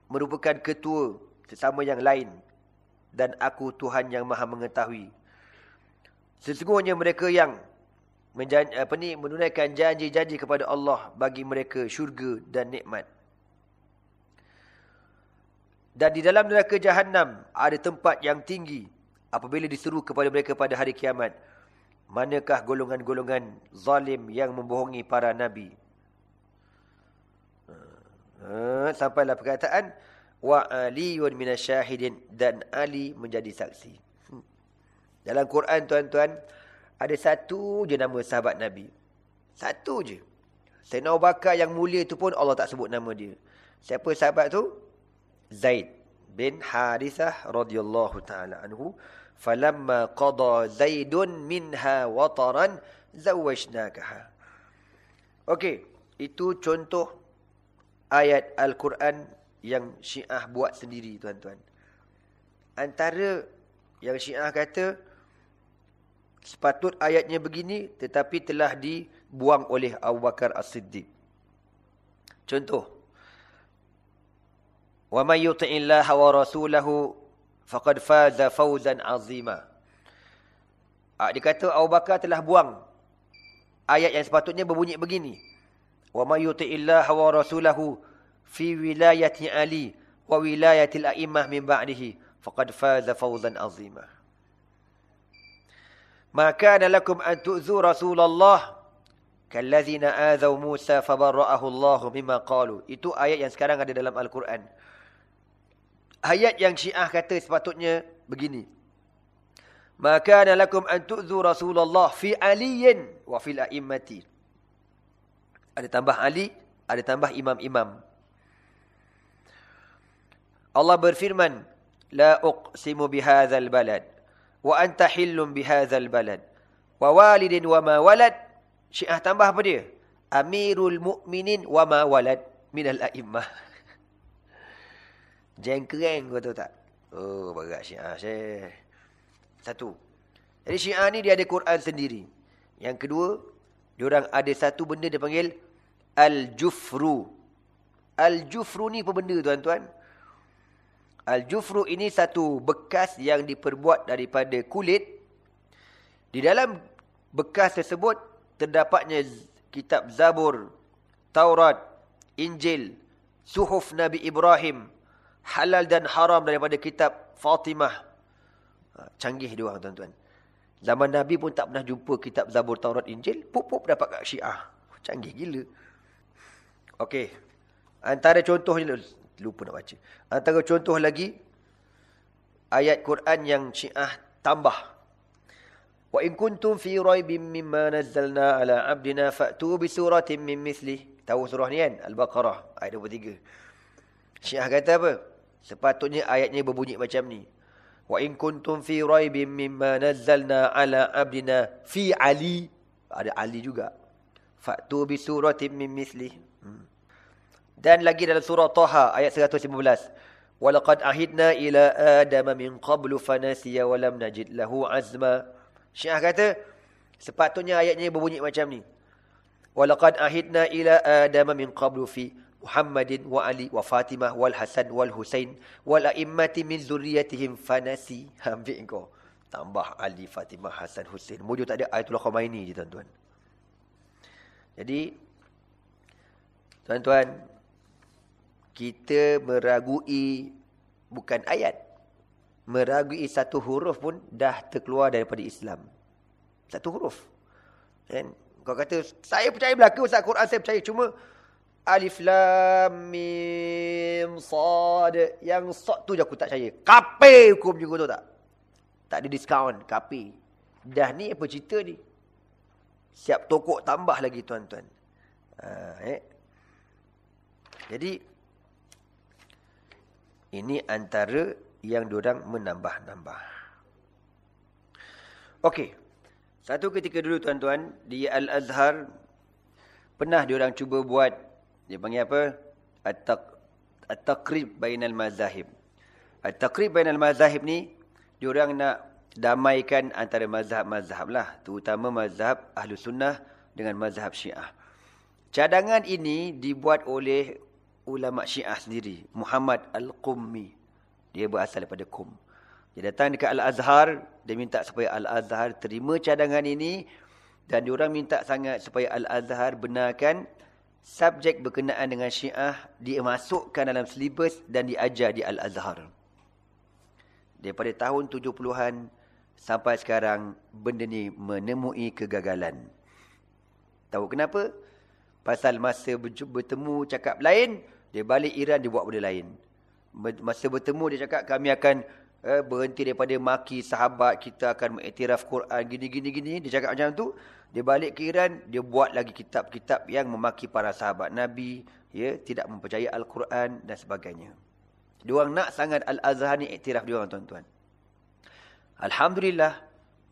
merupakan ketua sesama yang lain. Dan aku Tuhan yang maha mengetahui. Sesungguhnya mereka yang apa ni menunaikan janji-janji kepada Allah bagi mereka syurga dan nikmat. Dan di dalam neraka jahanam ada tempat yang tinggi apabila diseru kepada mereka pada hari kiamat. Manakah golongan-golongan zalim yang membohongi para nabi? Ha, sampailah perkataan wa aliyun minasyahidin dan ali menjadi saksi. Hmm. Dalam Quran tuan-tuan ada satu je nama sahabat Nabi. Satu je. Sayyidina Abu Bakar yang mulia itu pun Allah tak sebut nama dia. Siapa sahabat tu? Zaid bin Harithah radhiyallahu taala anhu. Falamma qada Zaidun minha wataran zawajnakaha. Okey, itu contoh ayat Al-Quran yang Syiah buat sendiri tuan-tuan. Antara yang Syiah kata sepatut ayatnya begini tetapi telah dibuang oleh Abu Bakar As-Siddiq. Contoh. Wa may yuti'illaha wa rasulahu faqad faza fawzan 'azima. Ah dikata Abu Bakar telah buang ayat yang sepatutnya berbunyi begini. Wa may yuti'illaha wa rasulahu fi wilayati Ali wa wilayati al-a'immah min ba'dihi faqad faza fawzan azima. Ma kana lakum an tu'zu Rasulullah kallazina azaw Musa fabarra'ahu Allah mimma qalu. Itu ayat yang sekarang ada dalam Al-Quran. Ayat yang Syiah kata sepatutnya begini. Maka lakum an tu'dzu Rasulullah fi aliyin wa fil a'immati. Ada tambah Ali, ada tambah imam-imam. Allah berfirman, la uqsimu bihadzal balad wa anta hillun bihadzal balad wa walidin wa ma walad. Syiah tambah apa dia? Amirul mu'minin wa ma walad min al a'immah. Jengkereng kau tahu tak? Oh, berat Syiah syekh. Satu. Jadi Syiah ni dia ada Quran sendiri. Yang kedua, dia orang ada satu benda dia panggil Al-Jufru. Al-Jufru ni apa benda tuan-tuan? Al-Jufru ini satu bekas yang diperbuat daripada kulit. Di dalam bekas tersebut terdapatnya kitab Zabur, Taurat, Injil, Suhuf Nabi Ibrahim, halal dan haram daripada kitab Fatimah. Ha, canggih dia orang tuan-tuan. Zaman Nabi pun tak pernah jumpa kitab Zabur, Taurat, Injil. Pup-pup dapat kat Syiah. Canggih gila. Okey. Antara contohnya lupa nak baca. Antara contoh lagi ayat Quran yang Syiah tambah. Wa in kuntum fi raibin mimma nazzalna ala 'abdina fa'tu bi suratin min mithli. Tahu surah ni kan? Al-Baqarah ayat 23. Syiah kata apa? Sepatutnya ayatnya berbunyi macam ni. Wa in kuntum fi raibin mimma nazzalna ala 'abdina fi Ali. Ada Ali juga. Fa'tu bi suratin min mithli. Hmm. Dan lagi dalam surah Taha ayat 115. Walaqad ahidna ila Adam min qablu fanasiya wa lam najid lahu azma. Syiah kata sepatutnya ayatnya berbunyi macam ni. Walaqad ahidna ila Adam min qablu fi Muhammadin wa Ali wa Fatimah wal Hasan wal Husain wal a'immati min zurriyatihim fanasi. Ambil engkau. Tambah Ali, Fatimah, Hasan, Husain. Mujur tak ada Ayatullah Khomeini je tuan-tuan. Jadi, tuan-tuan, kita meragui bukan ayat. Meragui satu huruf pun dah terkeluar daripada Islam. Satu huruf. Kan? Kau kata, saya percaya belaka Ustaz Quran, saya percaya. Cuma Alif Lam Mim Sad. Yang Sad tu je aku tak percaya. Kape hukum juga tu tak? Tak ada diskaun. Kape. Dah ni apa cerita ni? Siap tokok tambah lagi tuan-tuan. Ha, eh? Jadi, ini antara yang diorang menambah-nambah. Okey. Satu ketika dulu tuan-tuan, di Al-Azhar, pernah diorang cuba buat, dia panggil apa? At-Taqrib Bainal Mazahib. At-Taqrib Bainal Mazahib ni, diorang nak damaikan antara mazhab-mazhab lah. Terutama mazhab Ahlu Sunnah dengan mazhab Syiah. Cadangan ini dibuat oleh ulama Syiah sendiri, Muhammad Al-Qummi. Dia berasal daripada Qum. Dia datang dekat Al-Azhar, dia minta supaya Al-Azhar terima cadangan ini dan diorang minta sangat supaya Al-Azhar benarkan subjek berkenaan dengan Syiah dimasukkan dalam silibus dan diajar di Al-Azhar. Daripada tahun 70-an sampai sekarang benda ni menemui kegagalan. Tahu kenapa? Pasal masa bertemu cakap lain, dia balik Iran, dia buat benda lain. Masa bertemu, dia cakap, kami akan eh, berhenti daripada maki sahabat kita akan mengiktiraf Quran gini-gini gini dia cakap macam tu dia balik ke Iran dia buat lagi kitab-kitab yang memaki para sahabat Nabi ya tidak mempercayai Al-Quran dan sebagainya. Dia orang nak sangat Al-Azhar ni iktiraf dia orang tuan-tuan. Alhamdulillah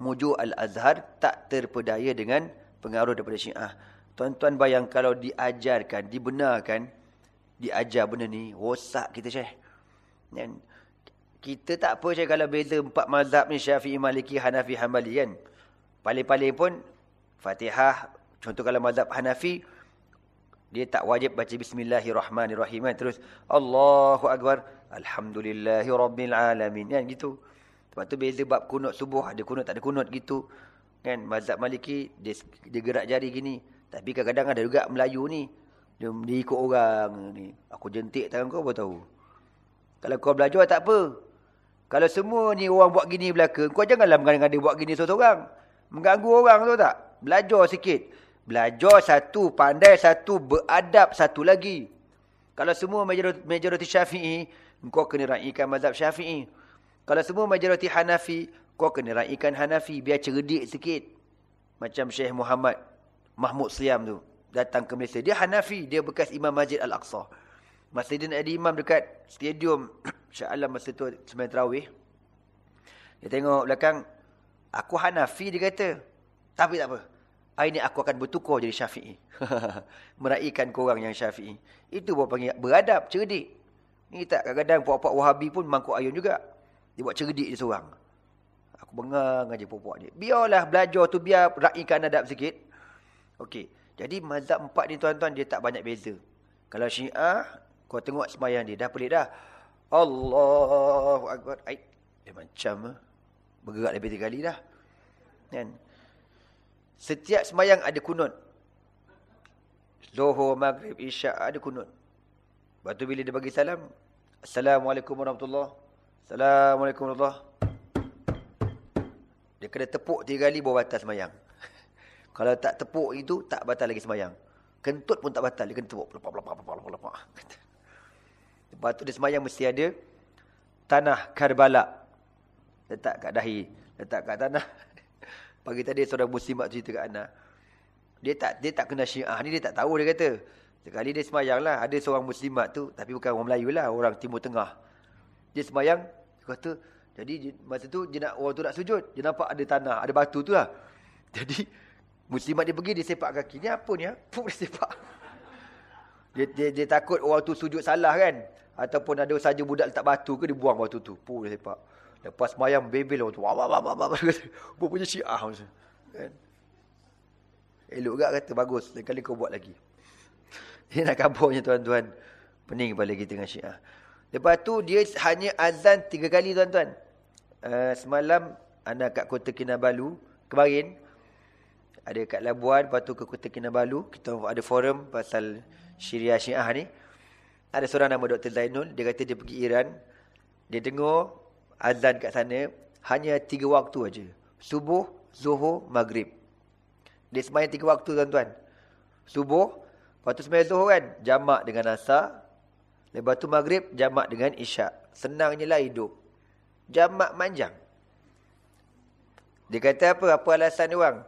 muju Al-Azhar tak terpedaya dengan pengaruh daripada Syiah. Tuan-tuan bayang kalau diajarkan dibenarkan diajar benda ni rosak kita syekh. Dan kita tak apa saya kalau beza empat mazhab ni Syafi'i, Maliki, Hanafi, Hanbali kan. Paling-paling pun Fatihah, contoh kalau mazhab Hanafi dia tak wajib baca bismillahirrahmanirrahim kan. Terus Allahu akbar, alhamdulillahirabbil alamin kan gitu. Sebab tu beza bab kunut subuh, ada kunut tak ada kunut gitu. Kan mazhab Maliki dia, dia gerak jari gini. Tapi kadang-kadang ada juga Melayu ni. Dia, dia ikut orang ni. Aku jentik tangan kau apa tahu. Kalau kau belajar tak apa. Kalau semua ni orang buat gini belaka, kau janganlah mengada-ngada buat gini seorang-seorang. Mengganggu orang tu tak? Belajar sikit. Belajar satu, pandai satu, beradab satu lagi. Kalau semua majoriti syafi'i, kau kena raikan mazhab syafi'i. Kalau semua majoriti Hanafi, kau kena raikan Hanafi. Biar cerdik sikit. Macam Syekh Muhammad Mahmud Siam tu. Datang ke Malaysia. Dia Hanafi. Dia bekas Imam Masjid Al-Aqsa. Masjidin Adi Imam dekat stadium Syah Alam masa tu sembahyang tarawih. Dia tengok belakang aku Hanafi dia kata. Tapi tak apa. Hari ni aku akan bertukar jadi Syafi'i. Meraikan korang yang Syafi'i. Itu buat panggil beradab, cerdik. Ni tak kadang-kadang puak-puak Wahabi pun mangkuk ayun juga. Dia buat cerdik dia seorang. Aku bengang aja puak-puak dia. Biarlah belajar tu biar raikan adab sikit. Okey. Jadi mazhab empat ni tuan-tuan dia tak banyak beza. Kalau Syiah kau tengok sembahyang dia dah pelik dah. Allahu akbar. Ai dia macam eh, bergerak lebih tiga kali dah. Kan? Setiap sembahyang ada kunut. Zuhur, Maghrib, Isyak ada kunut. Lepas tu bila dia bagi salam, Assalamualaikum warahmatullahi Assalamualaikum warahmatullahi Dia kena tepuk tiga kali baru batal sembahyang. Kalau tak tepuk itu, tak batal lagi sembahyang. Kentut pun tak batal. Dia kena tepuk. Lepak, lepak, lepak, lepak, lepak. Lepas tu dia semayang mesti ada tanah Karbala. Letak kat dahi. Letak kat tanah. Pagi tadi seorang muslimat cerita kat anak. Dia tak dia tak kena syiah ni, dia tak tahu dia kata. Sekali dia semayang lah. Ada seorang muslimat tu, tapi bukan orang Melayu lah, orang Timur Tengah. Dia semayang, dia kata, jadi masa tu dia nak, orang tu nak sujud. Dia nampak ada tanah, ada batu tu lah. Jadi, muslimat dia pergi, dia sepak kaki. Ni apa ni? Ha? Puk dia sepak. Dia, dia, dia takut orang tu sujud salah kan. Ataupun ada saja budak letak batu ke dia buang batu tu. Puh dia sepak. Lepas mayam bebel orang tu. Wah wah wah wah wah. Punya syiah macam. Kan? Elok juga kata bagus. Lain kali kau buat lagi. Dia nak kabarnya tuan-tuan. Pening kepala kita dengan syiah. Lepas tu dia hanya azan tiga kali tuan-tuan. Uh, semalam anak kat kota Kinabalu. Kemarin. Ada kat Labuan. Lepas tu ke kota Kinabalu. Kita ada forum pasal Syria Syiah ni. Ada seorang nama Dr. Zainul. Dia kata dia pergi Iran. Dia dengar azan kat sana. Hanya tiga waktu aja. Subuh, Zuhur, Maghrib. Dia semayang tiga waktu tuan-tuan. Subuh. Lepas tu semayang Zuhur kan. Jamak dengan Asar. Lepas tu Maghrib. Jamak dengan Isyak. Senangnya lah hidup. Jamak manjang. Dia kata apa? Apa alasan dia orang?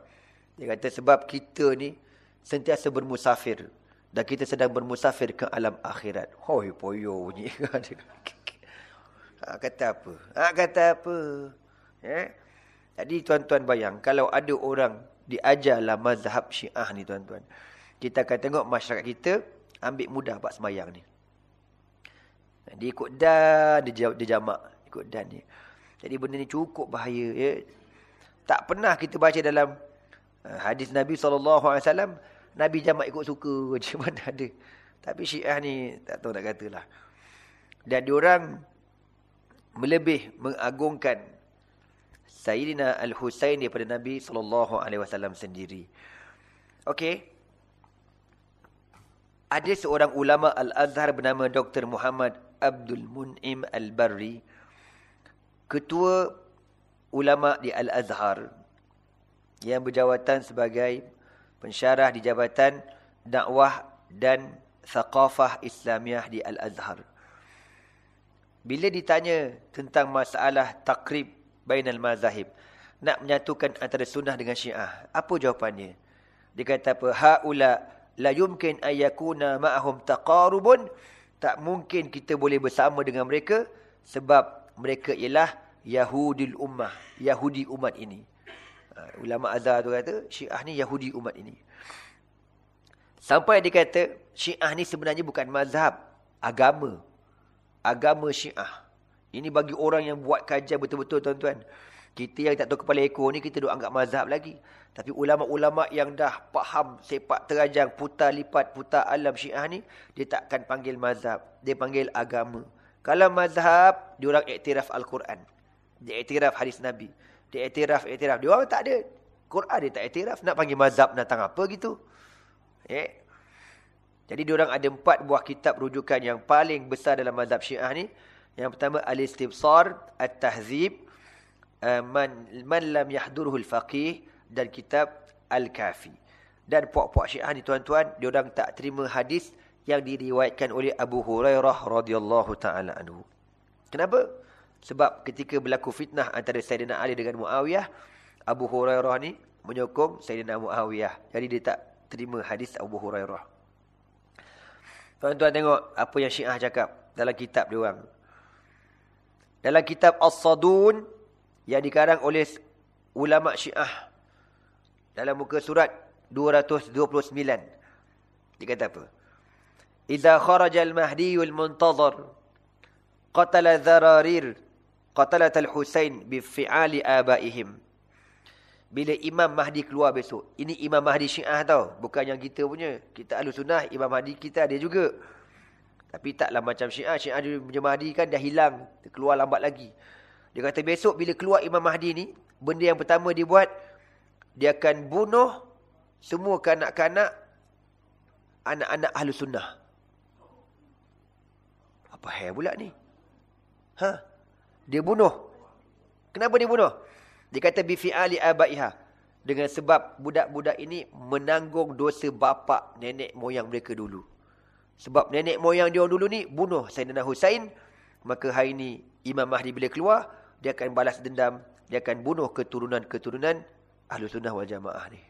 Dia kata sebab kita ni sentiasa bermusafir. Dan kita sedang bermusafir ke alam akhirat. Hoi poyo bunyi. ha, kata apa? Ha, kata apa? Ya? Jadi tuan-tuan bayang. Kalau ada orang diajarlah mazhab syiah ni tuan-tuan. Kita akan tengok masyarakat kita ambil mudah buat semayang ni. Dia ikut dan, dia, dia jamak. Ikut dan ni. Jadi benda ni cukup bahaya. Ya? Tak pernah kita baca dalam uh, hadis Nabi SAW. Nabi jamak ikut suka macam mana ada. Tapi Syiah ni tak tahu nak katalah. Dan diorang melebih mengagungkan Sayyidina Al-Husain daripada Nabi sallallahu alaihi wasallam sendiri. Okey. Ada seorang ulama Al-Azhar bernama Dr. Muhammad Abdul Mun'im Al-Barri. Ketua ulama di Al-Azhar yang berjawatan sebagai pensyarah di Jabatan Dakwah dan Thaqafah Islamiah di Al-Azhar. Bila ditanya tentang masalah takrib bainal mazahib. Nak menyatukan antara sunnah dengan syiah. Apa jawapannya? Dia kata apa? Ha'ula la yumkin ayyakuna ma'ahum taqarubun. Tak mungkin kita boleh bersama dengan mereka. Sebab mereka ialah Yahudil Ummah. Yahudi umat ini. Ha, ulama Azhar tu kata, syiah ni Yahudi umat ini. Sampai dia kata, syiah ni sebenarnya bukan mazhab. Agama. Agama syiah. Ini bagi orang yang buat kajian betul-betul tuan-tuan. Kita yang tak tahu kepala ekor ni, kita duk anggap mazhab lagi. Tapi ulama-ulama yang dah faham sepak terajang, putar lipat, putar alam syiah ni, dia takkan panggil mazhab. Dia panggil agama. Kalau mazhab, dia orang iktiraf Al-Quran. Dia iktiraf hadis Nabi. Dia iktiraf, iktiraf. Dia orang tak ada. Quran dia tak iktiraf. Nak panggil mazhab datang apa gitu. Eh? Jadi dia orang ada empat buah kitab rujukan yang paling besar dalam mazhab syiah ni. Yang pertama Al-Istibsar, At-Tahzib, uh, man, man lam yahduruhu al-faqih dan kitab Al-Kafi. Dan puak-puak Syiah ni tuan-tuan, dia orang tak terima hadis yang diriwayatkan oleh Abu Hurairah radhiyallahu taala anhu. Kenapa? Sebab ketika berlaku fitnah antara Sayyidina Ali dengan Muawiyah, Abu Hurairah ni menyokong Sayyidina Muawiyah. Jadi dia tak terima hadis Abu Hurairah. Tuan-tuan tengok apa yang Syiah cakap dalam kitab dia orang. Dalam kitab As-Sadun yang dikarang oleh ulama Syiah dalam muka surat 229 dia kata apa? Idza kharaja al-mahdi al-muntazir qatala dhararir qatalat al-Husain bi fi'ali abaihim bila Imam Mahdi keluar besok. Ini Imam Mahdi Syiah tau. Bukan yang kita punya. Kita ahlu sunnah, Imam Mahdi kita ada juga. Tapi taklah macam Syiah. Syiah punya Mahdi kan dah hilang. Keluar lambat lagi. Dia kata besok bila keluar Imam Mahdi ni, benda yang pertama dia buat, dia akan bunuh semua kanak-kanak anak-anak ahlu sunnah. Apa hal pula ni? Ha? Dia bunuh. Kenapa dia bunuh? Dia kata bifi'ali abaiha. Dengan sebab budak-budak ini menanggung dosa bapa nenek moyang mereka dulu. Sebab nenek moyang dia dulu ni bunuh Sayyidina Husain. Maka hari ini Imam Mahdi bila keluar, dia akan balas dendam. Dia akan bunuh keturunan-keturunan Ahlu Sunnah wal Jamaah ni.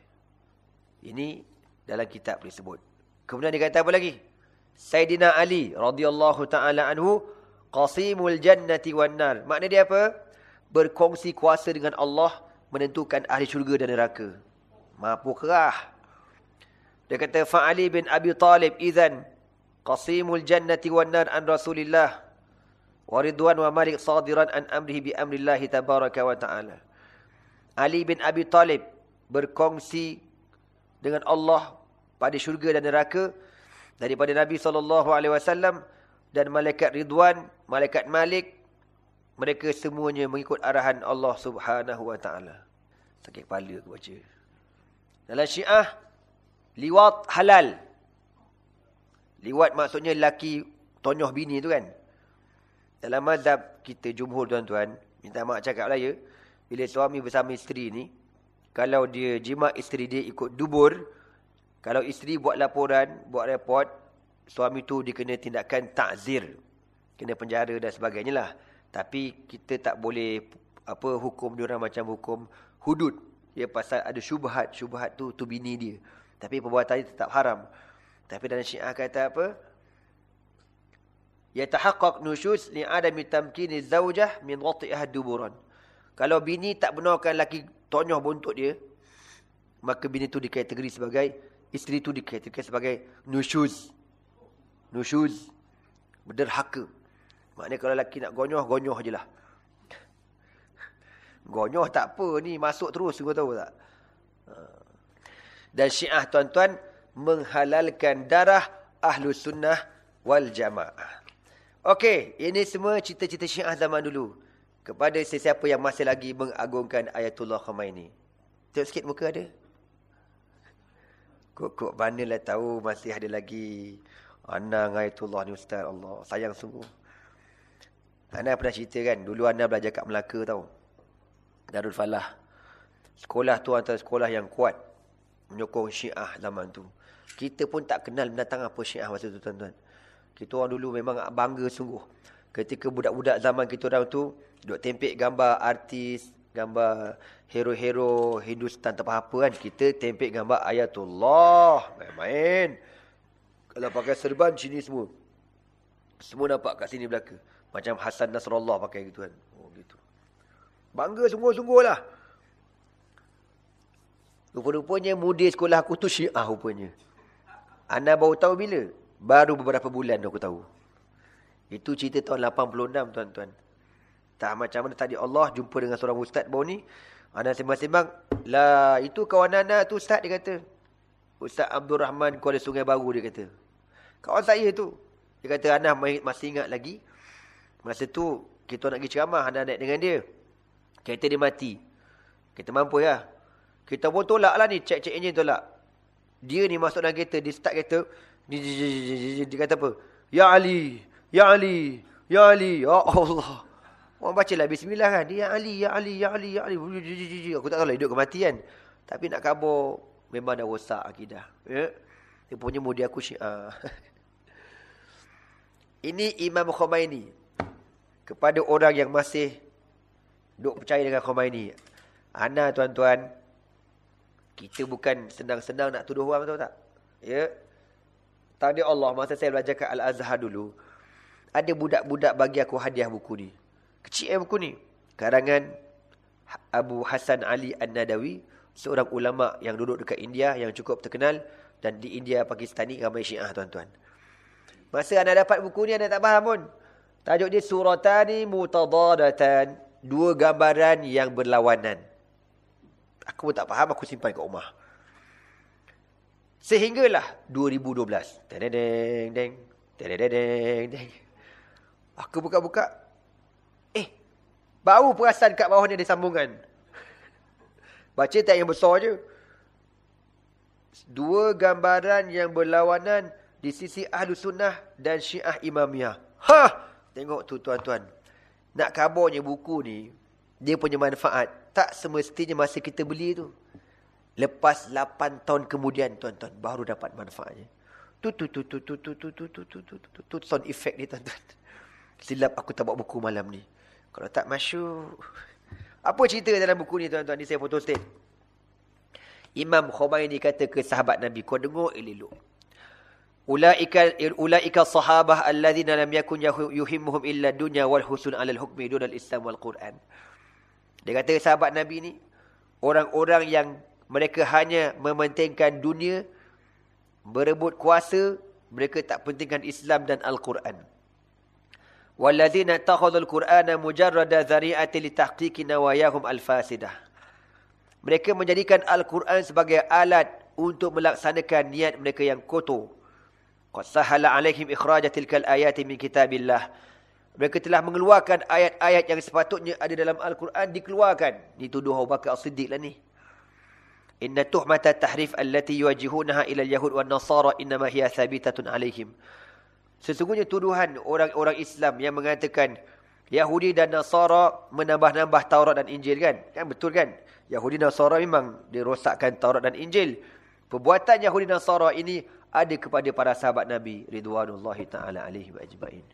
Ini dalam kitab disebut. Kemudian dia kata apa lagi? Sayyidina Ali radhiyallahu taala anhu qasimul jannati wan nar. Makna dia apa? Berkongsi kuasa dengan Allah menentukan ahli syurga dan neraka. Mampu kerah. Dia kata Fa'ali bin Abi Talib idzan qasimul jannati wan nar an Rasulillah Waridwan wa Malik sadiran an amrihi bi amrillahi tabaraka wa ta'ala. Ali bin Abi Talib berkongsi dengan Allah pada syurga dan neraka daripada Nabi SAW dan Malaikat Ridwan, Malaikat Malik. Mereka semuanya mengikut arahan Allah subhanahu wa ta'ala. Sakit kepala aku baca. Dalam syiah, liwat halal. Liwat maksudnya laki tonyoh bini tu kan. Dalam mazhab kita jumhur tuan-tuan, minta mak cakap lah ya, bila suami bersama isteri ni, kalau dia jima isteri dia ikut dubur, kalau isteri buat laporan, buat report, suami tu dikena tindakan takzir. Kena penjara dan sebagainya lah. Tapi kita tak boleh apa hukum dia orang macam hukum hudud. Ya pasal ada syubhat, syubhat tu tu bini dia. Tapi perbuatan dia tetap haram. Tapi dalam Syiah kata apa? yatahaqqaq nusyuz li adami tamkini zaujah min wati'ah duburan. Kalau bini tak benarkan laki tonyoh bontot dia, maka bini tu dikategori sebagai isteri tu dikategori sebagai nusyuz. Nusyuz berderhaka. Maknanya kalau laki nak gonyoh, gonyoh ajalah. Gonyoh tak apa ni, masuk terus kau tahu tak? Ha. Dan Syiah tuan-tuan menghalalkan darah ahlu sunnah wal jamaah. Okey, ini semua cita-cita Syiah zaman dulu. Kepada sesiapa yang masih lagi mengagungkan Ayatullah Khomeini. Tengok sikit muka ada. Kok-kok lah tahu masih ada lagi Anang Ayatullah ni Ustaz Allah. Sayang sungguh. Ana pernah cerita kan, dulu Ana belajar kat Melaka tahu. Darul Falah. Sekolah tu antara sekolah yang kuat menyokong Syiah zaman tu. Kita pun tak kenal binatang apa Syiah masa tu tuan-tuan. Kita orang dulu memang bangga sungguh. Ketika budak-budak zaman kita orang tu duk tempek gambar artis, gambar hero-hero Hindustan tak apa kan. Kita tempek gambar Ayatullah. Main-main. Kalau pakai serban sini semua. Semua nampak kat sini belaka. Macam Hasan Nasrullah pakai gitu kan. Oh gitu. Bangga sungguh-sungguh lah. Rupa-rupanya mudir sekolah aku tu syiah rupanya. Anda baru tahu bila? Baru beberapa bulan aku tahu. Itu cerita tahun 86 tuan-tuan. Tak macam mana tadi Allah jumpa dengan seorang ustaz baru ni. Anda sembang-sembang. Lah itu kawan anda tu ustaz dia kata. Ustaz Abdul Rahman Kuala Sungai Baru dia kata. Kawan saya tu. Dia kata anda masih ingat lagi. Masa tu kita nak pergi ceramah. Anda naik dengan dia. Kereta dia mati. Kita mampu ya. Kita pun tolak lah ni. Cek-cek enjin tolak. Dia ni masuk dalam kereta. Dia start kereta. Dia, dia kata apa? Ya Ali. Ya Ali, Ya Ali, Ya Allah. Orang baca lah bismillah kan. Dia ya Ali, Ya Ali, Ya Ali, Ya Ali. Aku tak tahu lah hidup kematian. Tapi nak kabur, memang dah rosak akidah. Ya? Dia punya mudi aku syiah. Ini Imam Khomeini. Kepada orang yang masih duk percaya dengan Khomeini. Ana tuan-tuan, kita bukan senang-senang nak tuduh orang, tahu tak? Ya. Tadi Allah, masa saya belajar ke Al-Azhar dulu, ada budak-budak bagi aku hadiah buku ni. Kecil eh buku ni. Karangan Abu Hasan Ali An-Nadawi, seorang ulama yang duduk dekat India yang cukup terkenal dan di India Pakistan ni ramai Syiah tuan-tuan. Masa anda dapat buku ni anda tak faham pun. Tajuk dia suratani mutadadatan, dua gambaran yang berlawanan. Aku pun tak faham aku simpan kat rumah. Sehinggalah 2012. Deng deng deng. Deng deng deng. Aku buka-buka. Eh. Baru perasan kat bawah ni ada sambungan. Baca tak yang besar je. Dua gambaran yang berlawanan di sisi ahlu sunnah dan syiah imamiyah. Ha! Tengok tu tuan-tuan. Nak kabarnya buku ni, dia punya manfaat. Tak semestinya masa kita beli tu. Lepas 8 tahun kemudian tuan-tuan, baru dapat manfaatnya. Tu tu tu tu tu tu tu tu tu tu tu tu tu sound effect ni tuan-tuan. Silap aku tak bawa buku malam ni. Kalau tak masyuk. Apa cerita dalam buku ni tuan-tuan? Ni saya foto state. Imam Khomeini kata ke sahabat Nabi. Kau dengar elok. Ulaika ulaika sahabah alladzina lam yakun yuhimmuhum illa dunya wal husun ala al-hukmi dun al-islam wal Quran. Dia kata sahabat Nabi ni orang-orang yang mereka hanya mementingkan dunia, berebut kuasa, mereka tak pentingkan Islam dan Al-Quran. Walladzina takhadhul Qur'ana mujarrada dhari'ati li tahqiqi nawayahum al-fasidah. Mereka menjadikan Al-Quran sebagai alat untuk melaksanakan niat mereka yang kotor. Qad sahala 'alaihim ikhraj tilkal ayati min kitabillah. Mereka telah mengeluarkan ayat-ayat yang sepatutnya ada dalam Al-Quran dikeluarkan. Dituduh Abu Bakar As-Siddiq lah ni. Inna tuhmata tahrif allati yuwajihunaha ila al-yahud wa nasara innama hiya thabitatun 'alaihim. Sesungguhnya tuduhan orang-orang Islam yang mengatakan Yahudi dan Nasara menambah-nambah Taurat dan Injil kan? Kan betul kan? Yahudi dan Nasara memang dirosakkan Taurat dan Injil. Perbuatan Yahudi dan Nasara ini ada kepada para sahabat Nabi ridwanullahi taala alaihi ajmain.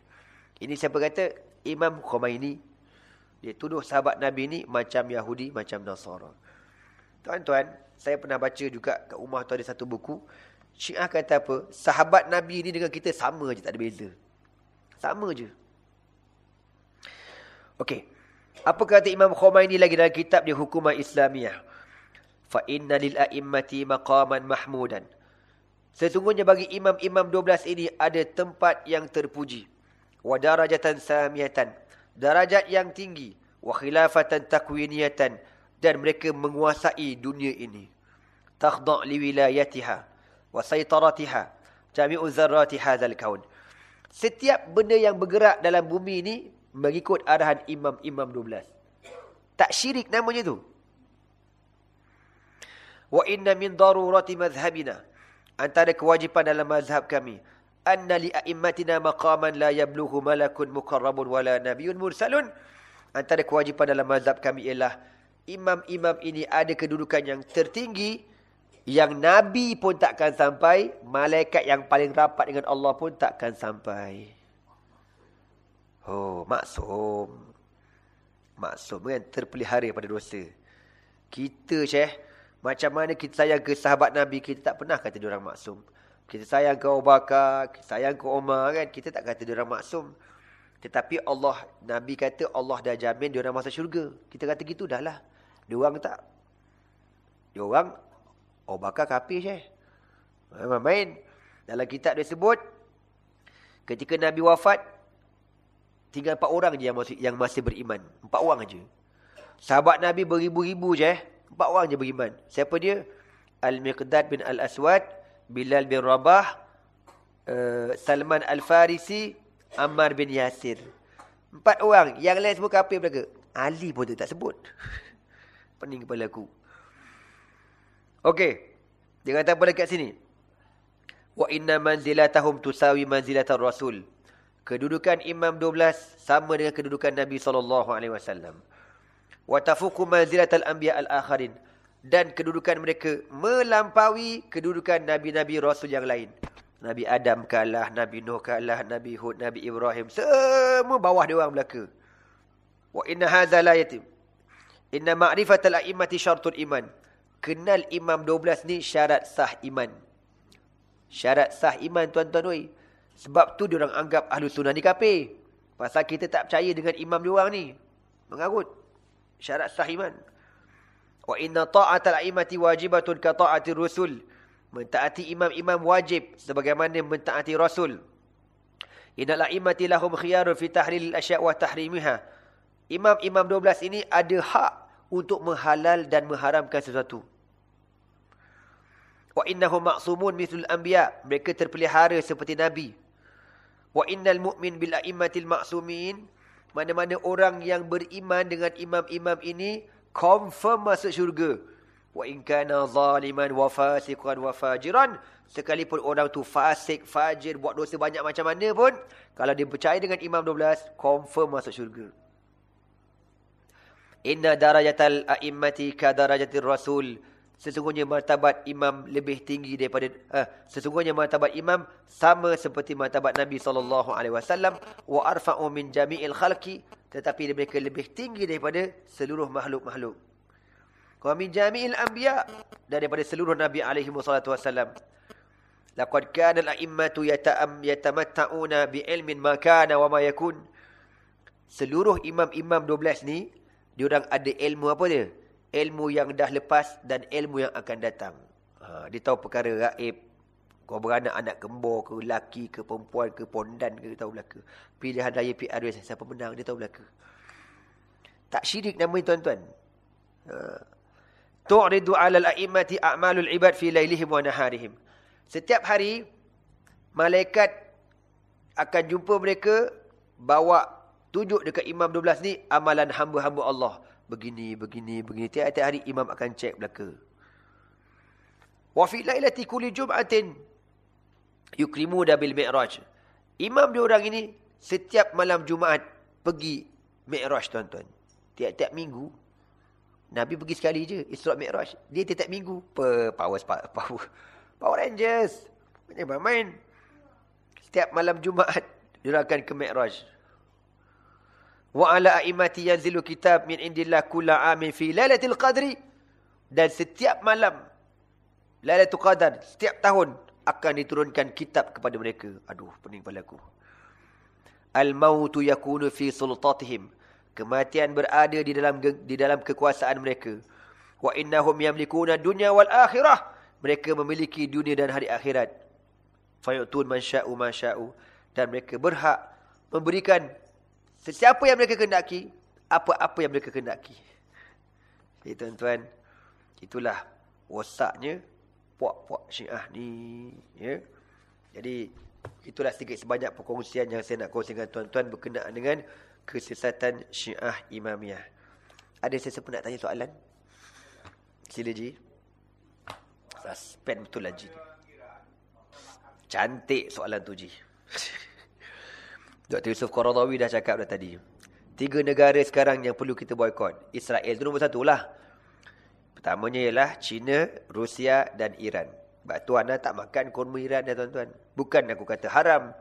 Ini siapa kata? Imam Khomeini dia tuduh sahabat Nabi ni macam Yahudi, macam Nasara. Tuan-tuan, saya pernah baca juga kat rumah tu ada satu buku Syiah kata apa? Sahabat Nabi ni dengan kita sama je, tak ada beza. Sama je. Okey. Apa kata Imam Khomeini lagi dalam kitab dia Hukumah Islamiyah? Fa inna lil a'immati maqaman mahmudan. Sesungguhnya bagi imam-imam 12 ini ada tempat yang terpuji. Wa darajatan samiyatan. Darajat yang tinggi. Wa khilafatan takwiniyatan. Dan mereka menguasai dunia ini. Takhda' liwilayatiha wa saytaratiha jami'u zarrati hadzal kaun setiap benda yang bergerak dalam bumi ini mengikut arahan imam-imam 12 tak syirik namanya tu wa inna min darurati madhhabina antara kewajipan dalam mazhab kami anna li a'immatina maqaman la yablughu malakun muqarrabun wala nabiyyun mursalun antara kewajipan dalam mazhab kami ialah imam-imam ini ada kedudukan yang tertinggi yang Nabi pun takkan sampai, malaikat yang paling rapat dengan Allah pun takkan sampai. Oh, maksum. Maksum kan terpelihara pada dosa. Kita, Syekh, macam mana kita sayang ke sahabat Nabi, kita tak pernah kata dia orang maksum. Kita sayang ke Abu Bakar, kita sayang ke Umar kan, kita tak kata dia orang maksum. Tetapi Allah, Nabi kata Allah dah jamin dia orang masuk syurga. Kita kata gitu dah lah. Dia orang tak. Dia orang, Abu Bakar kafir. Memang main. Dalam kitab dia sebut, ketika Nabi wafat, tinggal empat orang je yang masih, yang masih beriman. Empat orang aja. Sahabat Nabi beribu-ribu je. Empat orang je beriman. Siapa dia? Al-Miqdad bin Al-Aswad, Bilal bin Rabah, uh, Salman Al-Farisi, Ammar bin Yasir. Empat orang. Yang lain semua kafir mereka. Ali pun tak sebut. Pening kepala aku. Okey. Dia kata apa dekat sini? Wa inna manzilatahum tusawi manzilatar rasul. Kedudukan imam 12 sama dengan kedudukan Nabi SAW. Wa tafuku manzilatal anbiya al-akharin dan kedudukan mereka melampaui kedudukan nabi-nabi rasul yang lain. Nabi Adam kalah, Nabi Nuh kalah, Nabi Hud, Nabi Ibrahim, semua bawah dia orang belaka. Wa inna hadza la yatim. Inna ma'rifatal a'immati syartul iman. Kenal imam 12 ni syarat sah iman. Syarat sah iman tuan-tuan oi. Sebab tu dia orang anggap ahlu sunnah ni kafir. Pasal kita tak percaya dengan imam dia orang ni. Mengarut. Syarat sah iman. Wa inna ta'atal a'immati wajibatun ka ta'ati rusul. Mentaati imam-imam wajib sebagaimana mentaati rasul. Innal a'immati lahum khiyarun fi tahlil asya' wa tahrimiha. Imam-imam 12 ini ada hak untuk menghalal dan mengharamkan sesuatu. Wa innahum ma'sumun mithlul anbiya. Mereka terpelihara seperti nabi. Wa innal mu'min bil a'immatil ma'sumin. Mana-mana orang yang beriman dengan imam-imam ini confirm masuk syurga. Wa in kana zaliman wa fasiqan wa fajiran, sekalipun orang tu fasik, fajir, buat dosa banyak macam mana pun, kalau dia percaya dengan imam 12, confirm masuk syurga. Inna darajatal a'immati ka darajatir rasul. Sesungguhnya martabat imam lebih tinggi daripada uh, sesungguhnya martabat imam sama seperti martabat Nabi sallallahu alaihi wasallam wa arfa'u min jami'il khalqi tetapi mereka lebih tinggi daripada seluruh makhluk-makhluk. Wa min jami'il anbiya daripada seluruh nabi alaihi wassalatu wasallam. Laqad kana al-a'immatu yata'am yatamatta'una bi ilmin ma kana wa ma yakun. Seluruh imam-imam 12 ni diorang ada ilmu apa dia? Ilmu yang dah lepas dan ilmu yang akan datang. Ha, dia tahu perkara gaib. Kau beranak anak kembor ke, laki ke, perempuan ke, pondan ke, dia tahu belaka. Pilihan raya PRS, siapa menang, dia tahu belaka. Tak syirik namanya tuan-tuan. Ha. Tu'ridu alal a'immati a'malul ibad fi laylihim wa naharihim. Setiap hari, malaikat akan jumpa mereka, bawa tunjuk dekat imam 12 ni, amalan hamba-hamba Allah begini, begini, begini. Tiap-tiap hari imam akan cek belaka. Wa fi lailati kulli jum'atin yukrimu bil mi'raj. Imam dia orang ini setiap malam Jumaat pergi mi'raj tuan-tuan. Tiap-tiap minggu Nabi pergi sekali je Isra Mi'raj. Dia tiap-tiap minggu per power power Power Rangers. Macam main. Setiap malam Jumaat dia akan ke Mi'raj. Wa ala aimati yanzilu kitab min indillah kulla amin fi lailatul qadri. Dan setiap malam Lailatul Qadar setiap tahun akan diturunkan kitab kepada mereka. Aduh, pening kepala aku. Al-mautu yakunu fi sultatihim. Kematian berada di dalam di dalam kekuasaan mereka. Wa innahum yamlikuna dunya wal akhirah. Mereka memiliki dunia dan hari akhirat. Fayutun man sya'u ma sya'u. Dan mereka berhak memberikan Sesiapa yang mereka kendaki, apa-apa yang mereka kendaki. Jadi tuan-tuan, itulah wasaknya puak-puak syiah ni. Ya? Jadi, itulah sedikit sebanyak perkongsian yang saya nak kongsi dengan tuan-tuan berkenaan dengan kesesatan syiah imamiyah. Ada sesiapa nak tanya soalan? Sila Ji. Suspend betul lah Ji. Cantik soalan tu Ji. Dr. Yusuf Qaradawi dah cakap dah tadi. Tiga negara sekarang yang perlu kita boykot. Israel itu nombor satu lah. Pertamanya ialah China, Rusia dan Iran. Sebab tu anda tak makan kurma Iran ya tuan-tuan. Bukan aku kata haram.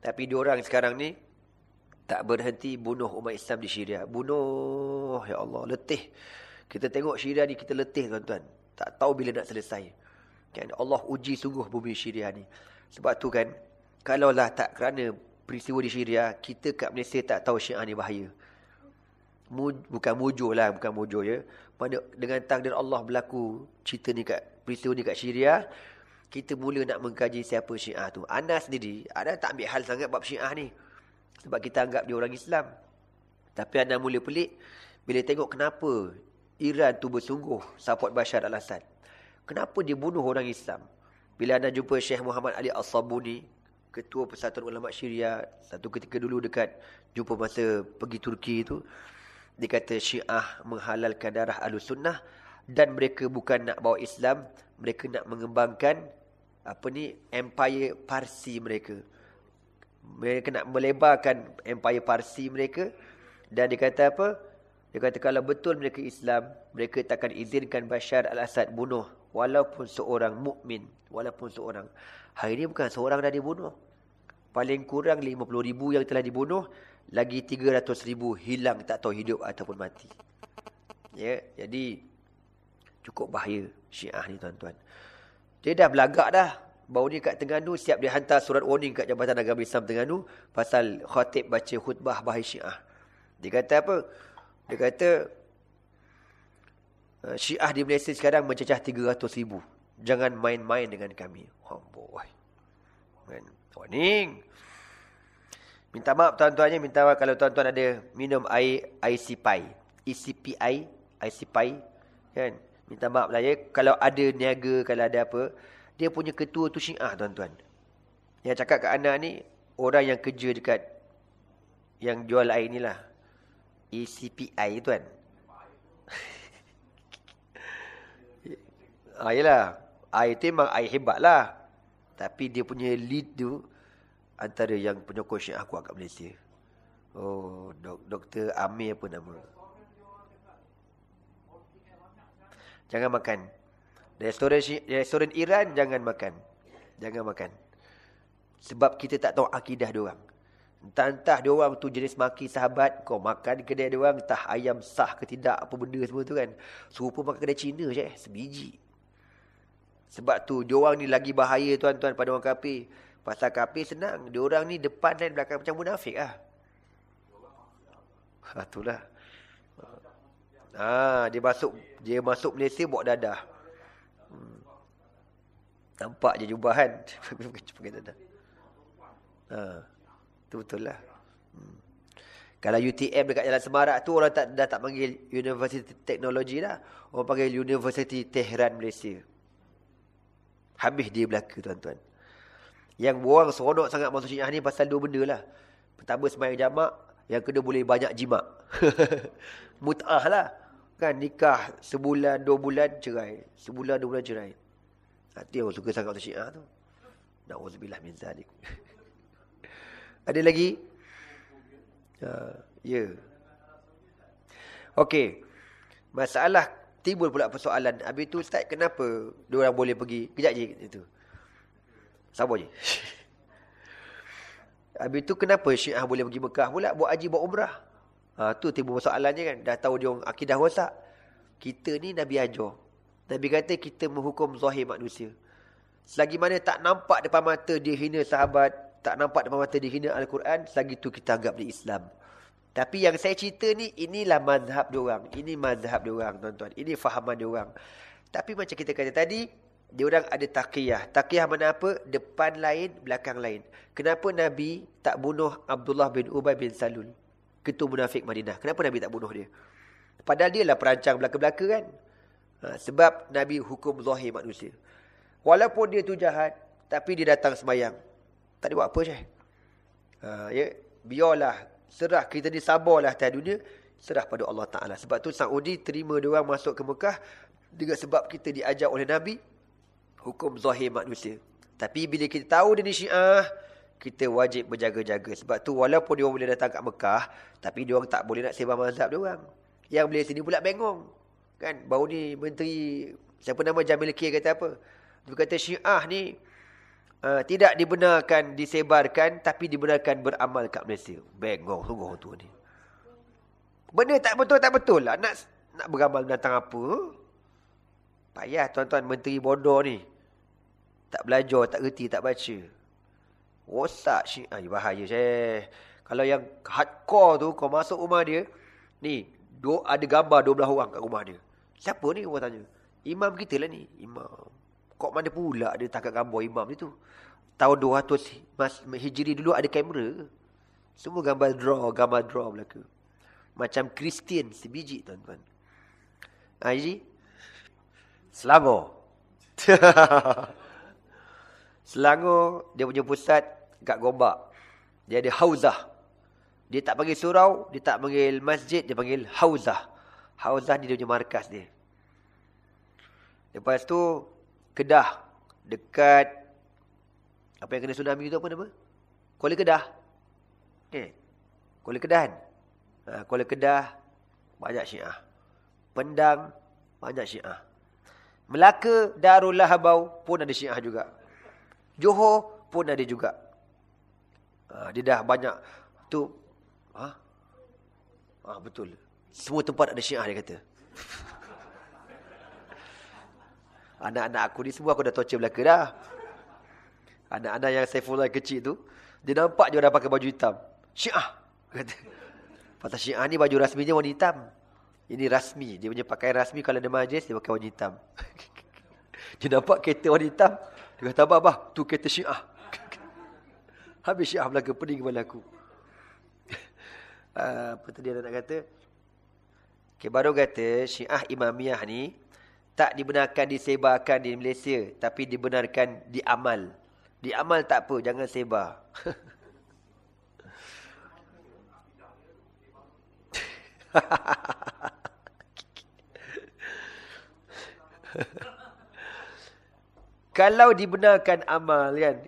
Tapi diorang sekarang ni Tak berhenti bunuh umat Islam di Syria. Bunuh, ya Allah, letih. Kita tengok Syria ni, kita letih tuan-tuan. Tak tahu bila nak selesai. Kan Allah uji sungguh bumi Syria ni. Sebab tu kan, kalaulah tak kerana peristiwa di Syria, kita kat Malaysia tak tahu Syiah ni bahaya. Bukan mujur lah, bukan mujur ya. Mana dengan takdir Allah berlaku cerita ni kat peristiwa ni kat Syria, kita mula nak mengkaji siapa Syiah tu. Anda sendiri, ada tak ambil hal sangat bab Syiah ni. Sebab kita anggap dia orang Islam. Tapi anda mula pelik bila tengok kenapa Iran tu bersungguh support Bashar al-Assad. Kenapa dia bunuh orang Islam? Bila anda jumpa Syekh Muhammad Ali As-Sabuni, Ketua Persatuan Ulama Syria, satu ketika dulu dekat jumpa masa pergi Turki itu, dia kata Syiah menghalalkan darah Ahlussunnah dan mereka bukan nak bawa Islam, mereka nak mengembangkan apa ni empire Parsi mereka. Mereka nak melebarkan empire Parsi mereka dan dia kata apa? Dia kata kalau betul mereka Islam mereka takkan izinkan Bashar al-Assad bunuh walaupun seorang mukmin walaupun seorang hari ini bukan seorang dah dibunuh paling kurang 50 ribu yang telah dibunuh lagi 300 ribu hilang tak tahu hidup ataupun mati ya jadi cukup bahaya syiah ni tuan-tuan dia dah belagak dah Baru ni kat Tengganu siap dia hantar surat warning kat Jabatan Agama Islam Tengganu pasal khatib baca khutbah bahai Syiah. Dia kata apa? Dia kata Syiah di Malaysia sekarang mencecah 300 ribu. Jangan main-main dengan kami. Oh boy. Man. Warning. Minta maaf tuan-tuannya. Minta maaf kalau tuan-tuan ada minum air ICPI. ECPI. ICPI. Kan? Minta maaf lah ya. Kalau ada niaga, kalau ada apa dia punya ketua tu syiah tuan-tuan. Yang cakap kat anak ni, orang yang kerja dekat yang jual air ni lah. ECPI tuan. Ah, yelah. Air tu memang air hebat lah. Tapi dia punya lead tu, antara yang penyokong syiah kuat kat Malaysia. Oh, dok Dr. Amir apa nama? Jangan makan. Restoran restoran Iran jangan makan. Jangan makan. Sebab kita tak tahu akidah dia orang. Entah-entah dia orang tu jenis maki sahabat, kau makan kedai dia orang, entah ayam sah ke tidak, apa benda semua tu kan. Serupa makan kedai Cina je, eh, sebiji. Sebab tu, dia orang ni lagi bahaya tuan-tuan pada orang kafir. Pasal kafir senang. Dia orang ni depan dan belakang macam munafik lah. Ha, itulah. Ha, dia masuk dia masuk Malaysia buat dadah. Hmm. Nampak je jubahan. ha. Itu betul lah. Hmm. Kalau UTM dekat Jalan Semarak tu orang tak dah tak panggil University Teknologi dah. Orang panggil University Tehran Malaysia. Habis dia belaka tuan-tuan. Yang orang seronok sangat masuk syiah ni pasal dua benda lah. Pertama semayang jamak. Yang kedua boleh banyak jimat. Mut'ah lah. Kan nikah sebulan, dua bulan cerai. Sebulan, dua bulan cerai. Hati orang suka sangat syiah tu. Na'udzubillah min zalik. Ada lagi? Uh, ya. Yeah. Okey. Masalah timbul pula persoalan. Habis tu Ustaz kenapa dia orang boleh pergi? Kejap je itu. Sabar je. Habis tu kenapa Syiah boleh pergi Mekah pula buat haji buat umrah? Ha, tu timbul soalannya kan. Dah tahu dia akidah rosak. Kita ni Nabi ajar. Nabi kata kita menghukum zahir manusia. Selagi mana tak nampak depan mata dia hina sahabat. Tak nampak depan mata dia hina Al-Quran. Selagi tu kita anggap dia Islam. Tapi yang saya cerita ni, inilah mazhab dia orang. Ini mazhab dia orang, tuan-tuan. Ini fahaman dia orang. Tapi macam kita kata tadi, dia orang ada taqiyah. Taqiyah mana apa? Depan lain, belakang lain. Kenapa Nabi tak bunuh Abdullah bin Ubay bin Salul? ketua munafik Madinah. Kenapa Nabi tak bunuh dia? Padahal dia lah perancang belaka-belaka kan. Ha, sebab Nabi hukum zahir manusia. Walaupun dia tu jahat, tapi dia datang semayang. Tak ada buat apa je. Ha, ya? Biarlah, serah kita ni sabarlah atas dunia, serah pada Allah Ta'ala. Sebab tu Saudi terima dia orang masuk ke Mekah, dengan sebab kita diajak oleh Nabi, hukum zahir manusia. Tapi bila kita tahu dia ni syiah, kita wajib berjaga-jaga. Sebab tu walaupun dia orang boleh datang kat Mekah, tapi dia orang tak boleh nak sebar mazhab dia orang. Yang boleh sini pula bengong. Kan? Baru ni menteri, siapa nama Jamil Kir kata apa? Dia kata Syiah ni, uh, tidak dibenarkan disebarkan tapi dibenarkan beramal kat Malaysia. Bengong sungguh tu ni. Benda tak betul tak betul lah nak nak beramal tentang apa? Payah tuan-tuan menteri bodoh ni. Tak belajar, tak reti, tak baca. Rosak syiah. Bahaya saya. Kalau yang hardcore tu, kau masuk rumah dia. Ni, do, ada gambar 12 orang kat rumah dia. Siapa ni orang tanya? Imam kita lah ni. Imam. Kok mana pula dia tangkap gambar imam ni tu? Tahun 200 mas, Hijri dulu ada kamera. Semua gambar draw, gambar draw belaka. Macam Kristian sebiji tuan-tuan. Ha, Haji? Selangor. Selangor, dia punya pusat kat Gombak. Dia ada hauzah. Dia tak panggil surau, dia tak panggil masjid, dia panggil hauzah. Hauzah ni dia punya markas dia. Lepas tu, Kedah. Dekat, apa yang kena tsunami tu apa nama? Kuala Kedah. Eh, Kuala Kedah kan? Ha, Kuala Kedah, banyak syiah. Pendang, banyak syiah. Melaka Darul Lahabau pun ada Syiah juga. Johor pun ada juga. Ha, dia dah banyak tu ha? ha betul. Semua tempat ada Syiah dia kata. Anak-anak aku ni semua aku dah torture Melaka dah. Anak-anak yang Saifullah kecil tu, dia nampak je orang pakai baju hitam. Syiah. Kata. Pasal Syiah ni baju rasminya warna hitam. Ini rasmi. Dia punya pakaian rasmi kalau ada majlis, dia pakai warna hitam. dia nampak kereta warna hitam. Dia kata, Abah, Abah, tu kereta syiah. Habis syiah belakang pening kepala aku. Ah, apa tadi nak kata? Okay, baru kata, syiah imamiyah ni, tak dibenarkan disebarkan di Malaysia. Tapi dibenarkan diamal. Diamal tak apa, jangan sebar. Kalau dibenarkan amal kan.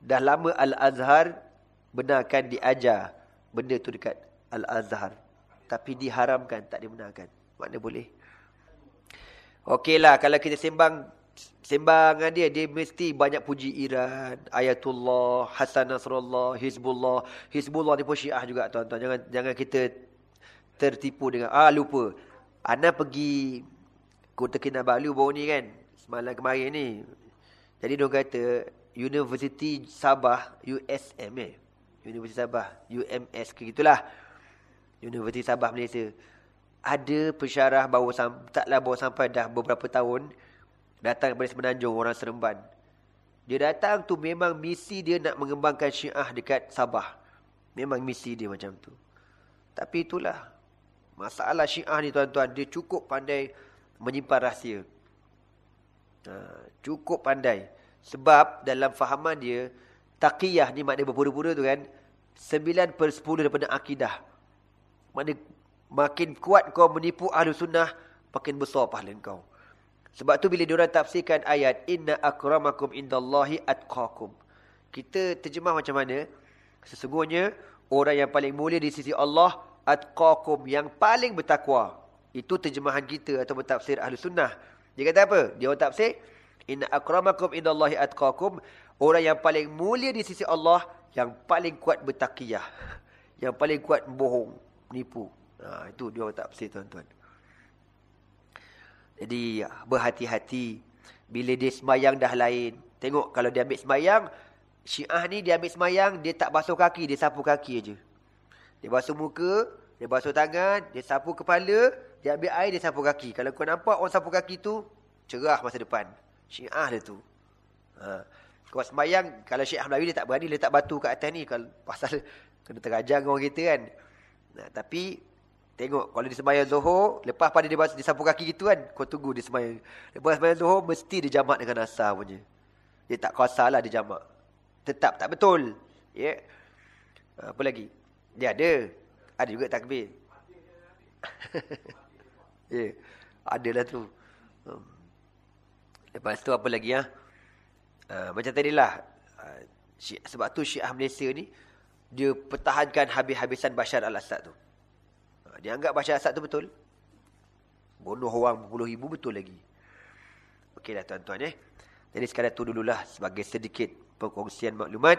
Dah lama Al-Azhar benarkan diajar benda tu dekat Al-Azhar. Tapi diharamkan, tak dibenarkan. Mana boleh? Okeylah kalau kita sembang sembang dengan dia, dia mesti banyak puji Iran, Ayatullah, Hasan Nasrullah, Hizbullah. Hizbullah ni pun syiah juga tuan-tuan. Jangan jangan kita tertipu dengan, ah lupa. Ana pergi Kota Kinabalu baru ni kan. Semalam kemarin ni. Jadi dia kata University Sabah USM eh. University Sabah UMS ke gitulah. University Sabah Malaysia. Ada pensyarah baru taklah baru sampai dah beberapa tahun datang dari Semenanjung orang Seremban. Dia datang tu memang misi dia nak mengembangkan Syiah dekat Sabah. Memang misi dia macam tu. Tapi itulah masalah Syiah ni tuan-tuan dia cukup pandai menyimpan rahsia. Ha, cukup pandai. Sebab dalam fahaman dia, taqiyah ni maknanya berpura-pura tu kan, 9 per 10 daripada akidah. Maknanya makin kuat kau menipu ahlu sunnah, makin besar pahala kau. Sebab tu bila diorang tafsirkan ayat, Inna akramakum indallahi atqakum. Kita terjemah macam mana? Sesungguhnya, orang yang paling mulia di sisi Allah, atqakum, yang paling bertakwa. Itu terjemahan kita atau bertafsir ahli sunnah. Dia kata apa? Dia orang tafsir. Inna akramakum indallahi atqakum. Orang yang paling mulia di sisi Allah. Yang paling kuat bertakiyah. Yang paling kuat bohong. Menipu. Ha, itu dia orang tafsir tuan-tuan. Jadi berhati-hati. Bila dia semayang dah lain. Tengok kalau dia ambil semayang. Syiah ni dia ambil semayang. Dia tak basuh kaki. Dia sapu kaki aja. Dia basuh muka. Dia basuh tangan. Dia sapu kepala. Dia ambil air, dia sapu kaki. Kalau kau nampak orang sapu kaki tu, cerah masa depan. Syiah dia tu. Ha. Kau semayang, kalau Syekh Melayu dia tak berani letak batu kat atas ni. Kalau pasal kena terajang orang kita kan. Nah, tapi, tengok. Kalau dia semayang Zohor, lepas pada dia, sapu kaki gitu kan. Kau tunggu dia semayang. Lepas semayang Zohor, mesti dia jamak dengan asar punya. Dia tak kuasa lah dia jamak. Tetap tak betul. Ya. Yeah. Apa lagi? Dia ada. Ada juga takbir. Ya, yeah, adalah tu. Um. Lepas tu apa lagi ya? Uh, macam tadilah. Uh, sebab tu Syiah Malaysia ni, dia pertahankan habis-habisan Bashar al-Assad tu. Dia anggap Bashar al-Assad tu betul. Bunuh orang berpuluh ribu betul lagi. Okeylah tuan-tuan eh. Jadi sekadar itu dululah sebagai sedikit perkongsian maklumat.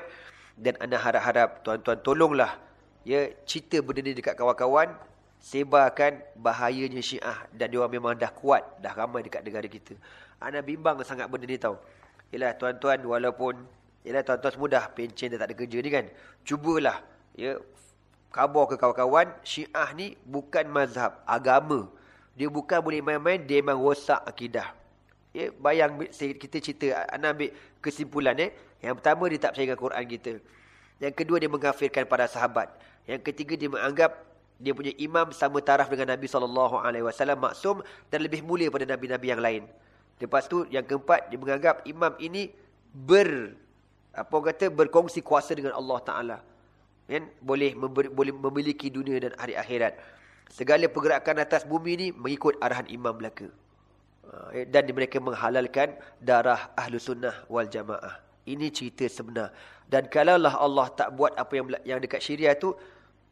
Dan anda harap-harap tuan-tuan tolonglah ya cerita benda ni dekat kawan-kawan. Sebarkan bahayanya syiah. Dan dia memang dah kuat. Dah ramai dekat negara kita. Anda bimbang sangat benda ni tau. Yalah tuan-tuan walaupun Yalah tuan-tuan semudah pencen dah tak ada kerja ni kan. Cubalah ya khabar ke kawan-kawan Syiah ni bukan mazhab agama. Dia bukan boleh main-main dia memang rosak akidah. Ya bayang kita cerita anda ambil kesimpulan eh. Yang pertama dia tak percaya dengan Quran kita. Yang kedua dia mengkafirkan para sahabat. Yang ketiga dia menganggap dia punya imam sama taraf dengan Nabi SAW maksum dan lebih mulia pada nabi-nabi yang lain. Lepas tu yang keempat dia menganggap imam ini ber apa kata berkongsi kuasa dengan Allah Taala. Kan boleh boleh memiliki dunia dan hari akhirat. Segala pergerakan atas bumi ini mengikut arahan imam belaka. Ha, dan mereka menghalalkan darah ahlu sunnah wal jamaah. Ini cerita sebenar. Dan kalaulah Allah tak buat apa yang yang dekat syariah tu,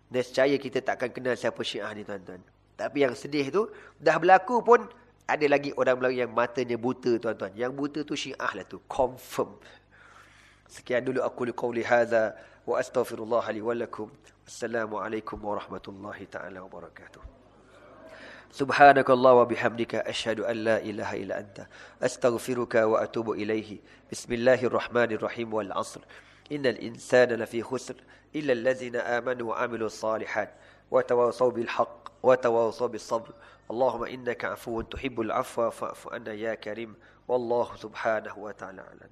nescaya kita tak akan kenal siapa syiah ni tuan-tuan. Tapi yang sedih tu, dah berlaku pun ada lagi orang Melayu yang matanya buta tuan-tuan. Yang buta tu syiah lah tu. Confirm. Sekian dulu aku liqauli hadza wa astaghfirullah li wa lakum. Assalamualaikum warahmatullahi taala wabarakatuh. سبحانك الله وبحمدك أشهد أن لا إله إلا أنت أستغفرك وأتوب إليه بسم الله الرحمن الرحيم والعصر إن الإنسان لفي خسر إلا الذين آمنوا وعملوا الصالحات وتواصوا بالحق وتواصوا بالصبر اللهم إنك عفو تحب العفو فاعف عنا يا كريم والله سبحانه وتعالى أعلم